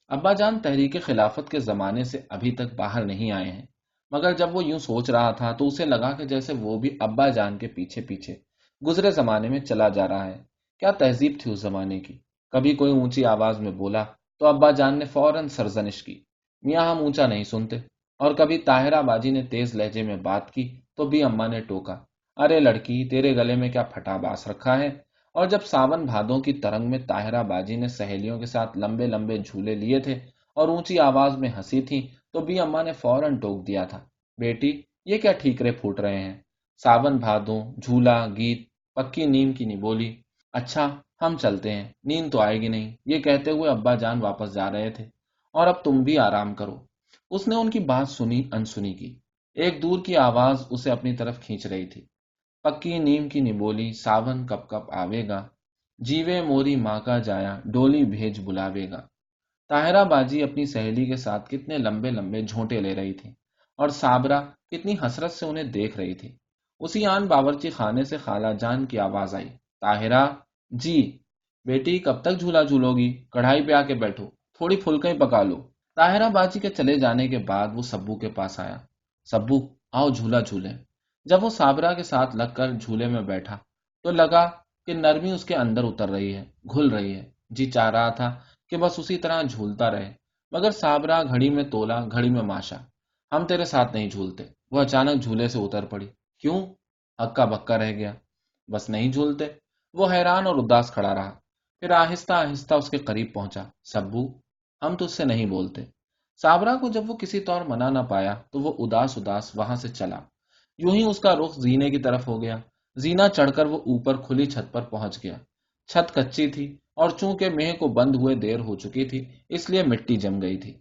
ابا جان تحریک خلافت کے زمانے سے ابھی تک باہر نہیں آئے ہیں۔ مگر جب وہ یوں سوچ رہا تھا تو اسے لگا کہ جیسے وہ بھی ابا جان کے پیچھے پیچھے گزرے زمانے میں چلا جا رہا ہے۔ کیا تہذیب تھی اس زمانے کی؟ کبھی کوئی اونچی آواز میں بولا، تو ابا جان نے فوراً سرزنش کی۔ میاں ہم اونچا نہیں سنتے۔ اور کبھی طاہرہ باجی نے تیز لہجے میں بات کی تو بھی اما نے ٹوکا۔ ارے لڑکی، تیرے گلے میں کیا پھٹا باس رکھا ہے؟ اور جب ساون بھادوں کی ترنگ میں طاہرہ باجی نے سہیلیوں کے ساتھ لمبے لمبے جھولے لیے تھے اور اونچی آواز میں ہنسی تھی، تو بھی اما نے فوراً ٹوک دیا تھا۔ بیٹی، یہ کیا ٹھیکرے پھوٹ رہے ہیں؟ ساون بھادوں، جھولا، گیت، پکی نیم کی نہیں بولی اچھا ہم چلتے ہیں۔ نیند تو آئے گی نہیں۔ یہ کہتے ہوئے ابا جان واپس جا رہے تھے۔ اور اب تم بھی آرام کرو۔ اس نے ان کی بات سنی، انسنی کی۔ ایک دور کی آواز اسے اپنی طرف کھینچ رہی تھی۔ پکی نیم کی نبولی ساون کب کب آوے گا۔ جیوے موری ماں کا جایا، ڈولی بھیج بلاوے گا۔ طاہرہ باجی اپنی سہیلی کے ساتھ کتنے لمبے لمبے جھونٹے لے رہی تھی اور صابرہ کتنی حسرت سے انہیں دیکھ رہی تھی۔ اسی آن باورچی خانے سے خالہ جان کی آواز آئی، طاہرہ جی بیٹی کب تک جھولا جھولو گی کڑھائی پہ آ کے بیٹھو، تھوڑی پھلکیں پکا لو۔ طاہرہ باجی کے چلے جانے کے بعد وہ سبو کے پاس آیا۔ سبو، آؤ جھولا جھولے جب وہ سابرا کے ساتھ لگ کر جھولے میں بیٹھا تو لگا کہ نرمی اس کے اندر اتر رہی ہے، گھل رہی ہے۔ جی چاہ رہا تھا کہ بس اسی طرح جھولتا رہے۔ مگر سابرا گھڑی میں تولا، گھڑی میں ماشا۔ ہم تیرے ساتھ نہیں جھولتے۔ وہ اچانک جھولے سے اتر پڑی۔ کیوں؟ ہکا بکا رہ گیا۔ بس نہیں جھولتے۔ وہ حیران اور اداس کھڑا رہا۔ پھر آہستہ آہستہ اس کے قریب پہنچا۔ سبو، ہم تو اس سے نہیں بولتے۔ سابرا کو جب وہ کسی طور منا نہ پایا تو وہ اداس اداس وہاں سے چلا۔ یوں ہی اس کا رخ زینے کی طرف ہو گیا۔ زینا چڑھ کر وہ اوپر کھلی چھت پر پہنچ گیا۔ چھت کچی تھی اور چونکہ مہ کو بند ہوئے دیر ہو چکی تھی، اس لیے مٹی جم گئی تھی۔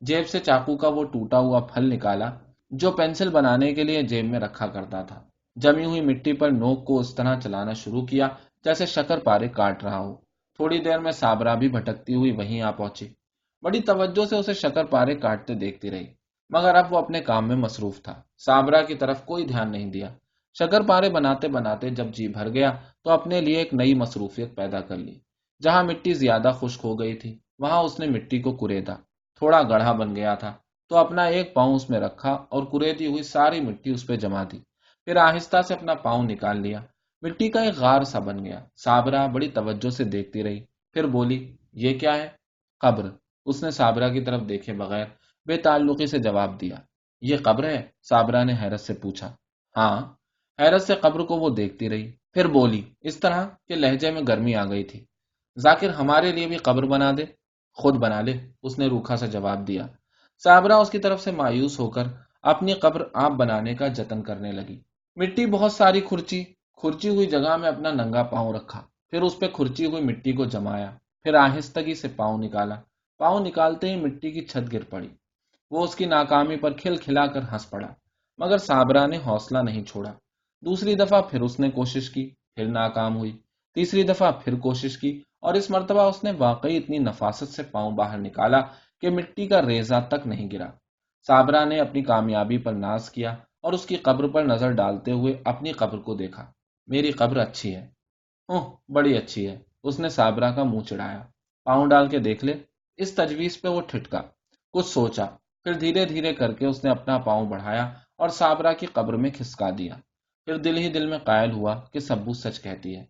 جیب سے چاقو کا وہ ٹوٹا ہوا پھل نکالا، جو پینسل بنانے کے لیے جیب میں رکھا کرتا تھا۔ جمی ہوئی مٹی پر نوک کو اس طرح چلانا شروع کیا جیسے شکر پارے کاٹ رہا ہو۔ تھوڑی دیر میں سابرا بھی بھٹکتی ہوئی وہیں آ پہنچی۔ بڑی توجہ سے اسے شکر پارے کاٹتے دیکھتی رہی، مگر اب وہ اپنے کام میں مصروف تھا۔ سابرا کی طرف کوئی دھیان نہیں دیا۔ شکر پارے بناتے بناتے جب جی بھر گیا تو اپنے لیے ایک نئی مصروفیت پیدا کر لی۔ جہاں مٹی زیادہ خشک ہو گئی تھی، وہاں اس نے مٹی کو کریدا۔ تھوڑا گڑھا بن گیا تھا تو اپنا ایک پاؤں اس میں رکھا اور کریدی ہوئی ساری مٹی اس پہ جما دی۔ پھر آہستہ سے اپنا پاؤں نکال لیا۔ مٹی کا ایک غار سا بن گیا۔ سابرا بڑی توجہ سے دیکھتی رہی۔ پھر بولی، یہ کیا ہے؟ قبر۔ اس نے سابرا کی طرف دیکھے بغیر بے تعلقی سے جواب دیا۔ یہ قبر ہے سابرا نے حیرت سے پوچھا۔ ہاں حیرت سے قبر کو وہ دیکھتی رہی۔ پھر بولی، اس طرح کہ لہجے میں گرمی آ گئی تھی۔ ذاکر ہمارے لیے بھی قبر بنا دے، خود بنا لے، اس نے روکھا سا جواب دیا۔ سابرا اس کی طرف سے مایوس ہو کر اپنی قبر آپ بنانے کا جتن کرنے لگی۔ مٹی بہت ساری کھرچی کھرچی ہوئی جگہ میں اپنا ننگا پاؤں رکھا۔ پھر اس پہ کھرچی ہوئی مٹی کو جمایا۔ پھر آہستگی سے پاؤں نکالا۔ پاؤں نکالتے ہی مٹی کی چھت گر پڑی۔ وہ اس کی ناکامی پر کھل کھلا کر ہنس پڑا، مگر سابرا نے حوصلہ نہیں چھوڑا۔ دوسری دفعہ پھر اس نے کوشش کی، پھر ناکام ہوئی۔ تیسری دفعہ پھر کوشش کی، اور اس مرتبہ اس نے واقعی اتنی نفاست سے پاؤں باہر نکالا کہ مٹی کا ریزا تک نہیں گرا۔ سابرا نے اپنی کامیابی پر ناز کیا اور اس کی قبر پر نظر ڈالتے ہوئے اپنی قبر کو دیکھا۔ میری قبر اچھی ہے۔ اوہ، بڑی اچھی ہے۔ اس نے سابرا کا منہ چڑھایا۔ پاؤں ڈال کے دیکھ لے۔ اس تجویز پہ وہ ٹھٹکا۔ کچھ سوچا۔ پھر دھیرے دھیرے کر کے اس نے اپنا پاؤں بڑھایا اور سابرا کی قبر میں کھسکا دیا۔ پھر دل ہی دل میں قائل ہوا کہ سبو سچ کہتی ہے۔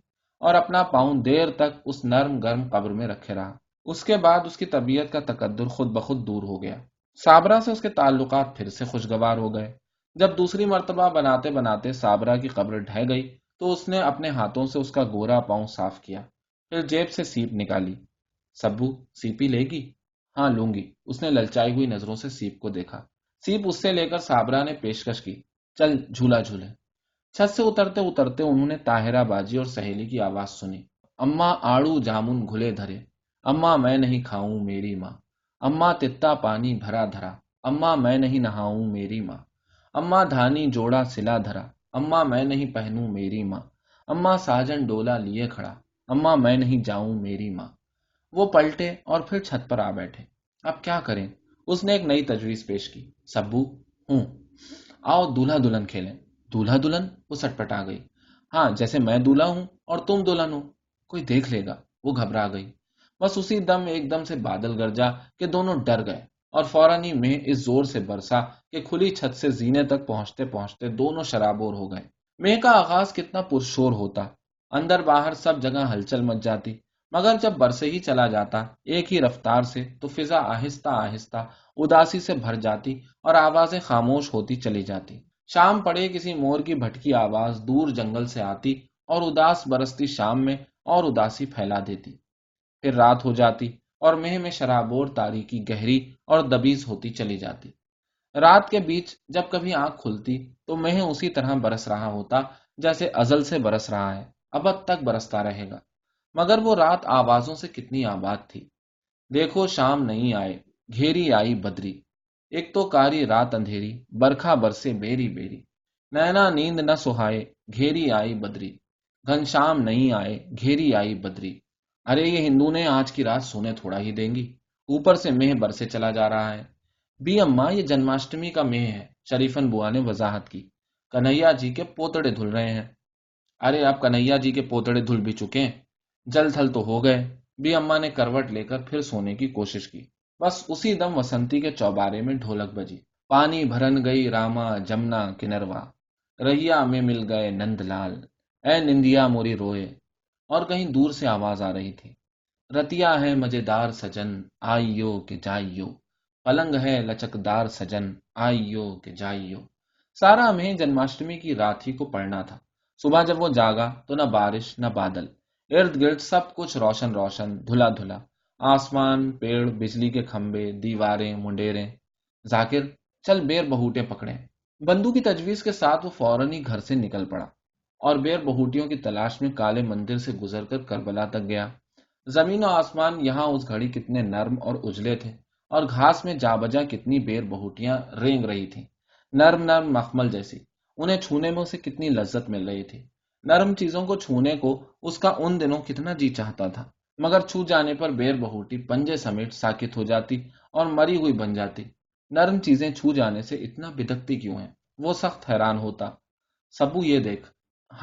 اور اپنا پاؤں دیر تک اس نرم گرم قبر میں رکھے رہا۔ اس کے بعد اس کی طبیعت کا تقدر خود بخود دور ہو گیا۔ سابرا سے اس کے تعلقات پھر سے خوشگوار ہو گئے۔ جب دوسری مرتبہ بناتے بناتے سابرا کی قبر ڈھہ گئی تو اس نے اپنے ہاتھوں سے اس کا گورا پاؤں صاف کیا۔ پھر جیب سے سیپ نکالی۔ سبو، سیپی لے گی؟ ہاں لوں گی۔ اس نے للچائی ہوئی نظروں سے سیپ کو دیکھا۔ سیپ اس سے لے کر سابرا نے پیشکش کی۔ چل، جھولا جھولے۔ چھت سے اترتے اترتے انہوں نے تاہرہ باجی اور سہیلی کی آواز سنی۔ اما آڑو، جامن گھلے دھرے۔ اما میں نہیں کھاؤں میری ماں۔ اما تتا پانی بھرا دھرا۔ اما میں نہیں نہاؤں میری ماں۔ اما دھانی جوڑا سلا دھرا۔ اما میں نہیں پہنوں میری ماں۔ اما ساجن ڈولا لیے کھڑا۔ اما میں نہیں جاؤں میری ماں۔ وہ پلٹے اور پھر چھت پر آ بیٹھے۔ اب کیا کریں؟ اس نے ایک نئی تجویز پیش کی۔ سبو، ہوں۔ آؤ دلہا دلہن کھیلیں۔ دولہا دلہن؟ وہ سٹ پٹ آ گئی۔ ہاں جیسے میں دولہا ہوں اور تم دلہن ہو۔ کوئی دیکھ لے گا۔ وہ گھبرا گئی۔ بس اسی دم ایک دم سے بادل گرجا کہ دونوں ڈر گئے اور فوراً ہی میں اس زور سے برسا کہ کھلی چھت سے زینے تک پہنچتے پہنچتے دونوں شرابور ہو گئے۔ میں کا آغاز کتنا پرشور ہوتا۔ اندر باہر سب جگہ ہلچل مچ جاتی۔ مگر جب برسے ہی چلا جاتا، ایک ہی رفتار سے تو فضا آہستہ آہستہ اداسی سے بھر جاتی اور آوازیں خاموش ہوتی چلی جاتی۔ شام پڑے، کسی مور کی بھٹکی آواز دور جنگل سے آتی اور اداس برستی شام میں اور اداسی پھیلا دیتی۔ پھر رات ہو جاتی اور مہ میں شرابور تاریخی گہری اور دبیز ہوتی چلی جاتی۔ رات کے بیچ جب کبھی آنکھ کھلتی تو مہ اسی طرح برس رہا ہوتا جیسے ازل سے برس رہا ہے۔ ابد تک برستا رہے گا۔ مگر وہ رات آوازوں سے کتنی آباد تھی۔ دیکھو شام نہیں آئے، گھیری آئی بدری۔ ایک تو کاری رات اندھیری، برکھا برسے بیری بیری۔ نینا نیند نہ سہائے، گھیری آئی بدری۔ گھن شام نہیں آئے، گھیری آئی بدری۔ ارے یہ ہندو نے آج کی رات سونے تھوڑا ہی دیں گی۔ اوپر سے مہ برسے چلا جا رہا ہے۔ بی اما، یہ جنماشٹمی کا مہ ہے۔ شریفن بوا نے وضاحت کی۔ کنہیا جی کے پوتڑے دھل رہے ہیں۔ ارے اب کنہیا جی کے پوتڑے دھل بھی چکے ہیں۔ جل تھل تو ہو گئے۔ بی اما نے کروٹ لے کر پھر سونے کی کوشش کی۔ بس اسی دم وسنتی کے چوبارے میں ڈھولک بجی۔ پانی بھرن گئی راما جمنا کنروا۔ ریا میں مل گئے نند لال۔ اے نندیا موری روئے۔ اور کہیں دور سے آواز آ رہی تھی۔ رتیا ہے مزیدار سجن۔ آئیو کہ جائیو۔ پلنگ ہے لچکدار سجن۔ آئیو کہ جائیو۔ سارا میں جنماشٹمی کی رات ہی کو پڑھنا تھا۔ صبح جب وہ جاگا تو نہ بارش نہ بادل۔ ارد گرد سب کچھ روشن روشن، دھلا دھلا۔ آسمان، پیڑ، بجلی کے کھمبے، دیواریں، منڈیریں۔ ذاکر، چل بیر بہوٹے پکڑے۔ بندو کی تجویز کے ساتھ وہ فوراً ہی گھر سے نکل پڑا۔ اور بیر بہوٹیوں کی تلاش میں کالے مندر سے گزر کر کربلا تک گیا۔ زمین و آسمان یہاں اس گھڑی کتنے نرم اور اجلے تھے۔ اور گھاس میں جا بجا کتنی بیر بہوٹیاں رینگ رہی تھیں۔ نرم نرم مخمل جیسی۔ انہیں چھونے میں اسے کتنی لذت مل رہی تھی۔ نرم چیزوں کو چھونے کو اس کا ان دنوں کتنا جی چاہتا تھا۔ مگر چھو جانے پر بیر بہوٹی، پنجے سمیٹ ساکت ہو جاتی اور مری ہوئی بن جاتی۔ نرم چیزیں چھو جانے سے اتنا بدکتی کیوں ہیں؟ وہ سخت حیران ہوتا۔ سبو یہ دیکھ،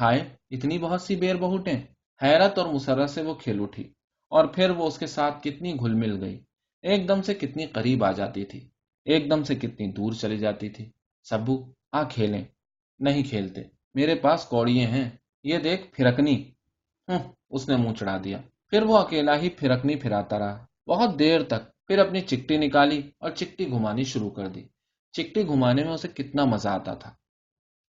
ہائے، اتنی بہت سی بیر بہوٹیں۔ حیرت اور مسرت سے وہ کھیل اٹھی اور پھر وہ اس کے ساتھ کتنی گھل مل گئی۔ ایک دم سے کتنی قریب آ جاتی تھی۔ ایک دم سے کتنی دور چلی جاتی تھی۔ سبو، آ کھیلیں۔ نہیں کھیلتے۔ میرے پاس کوڑیے ہیں۔ یہ دیکھ پھرکنی۔ اس نے منہ چڑھا دیا۔ پھر وہ اکیلا ہی پھرکنی پھراتا رہا۔ بہت دیر تک پھر اپنی چکٹی نکالی اور چکٹی گھمانی شروع کر دی۔ چکٹی گھمانے میں اسے کتنا مزہ آتا تھا۔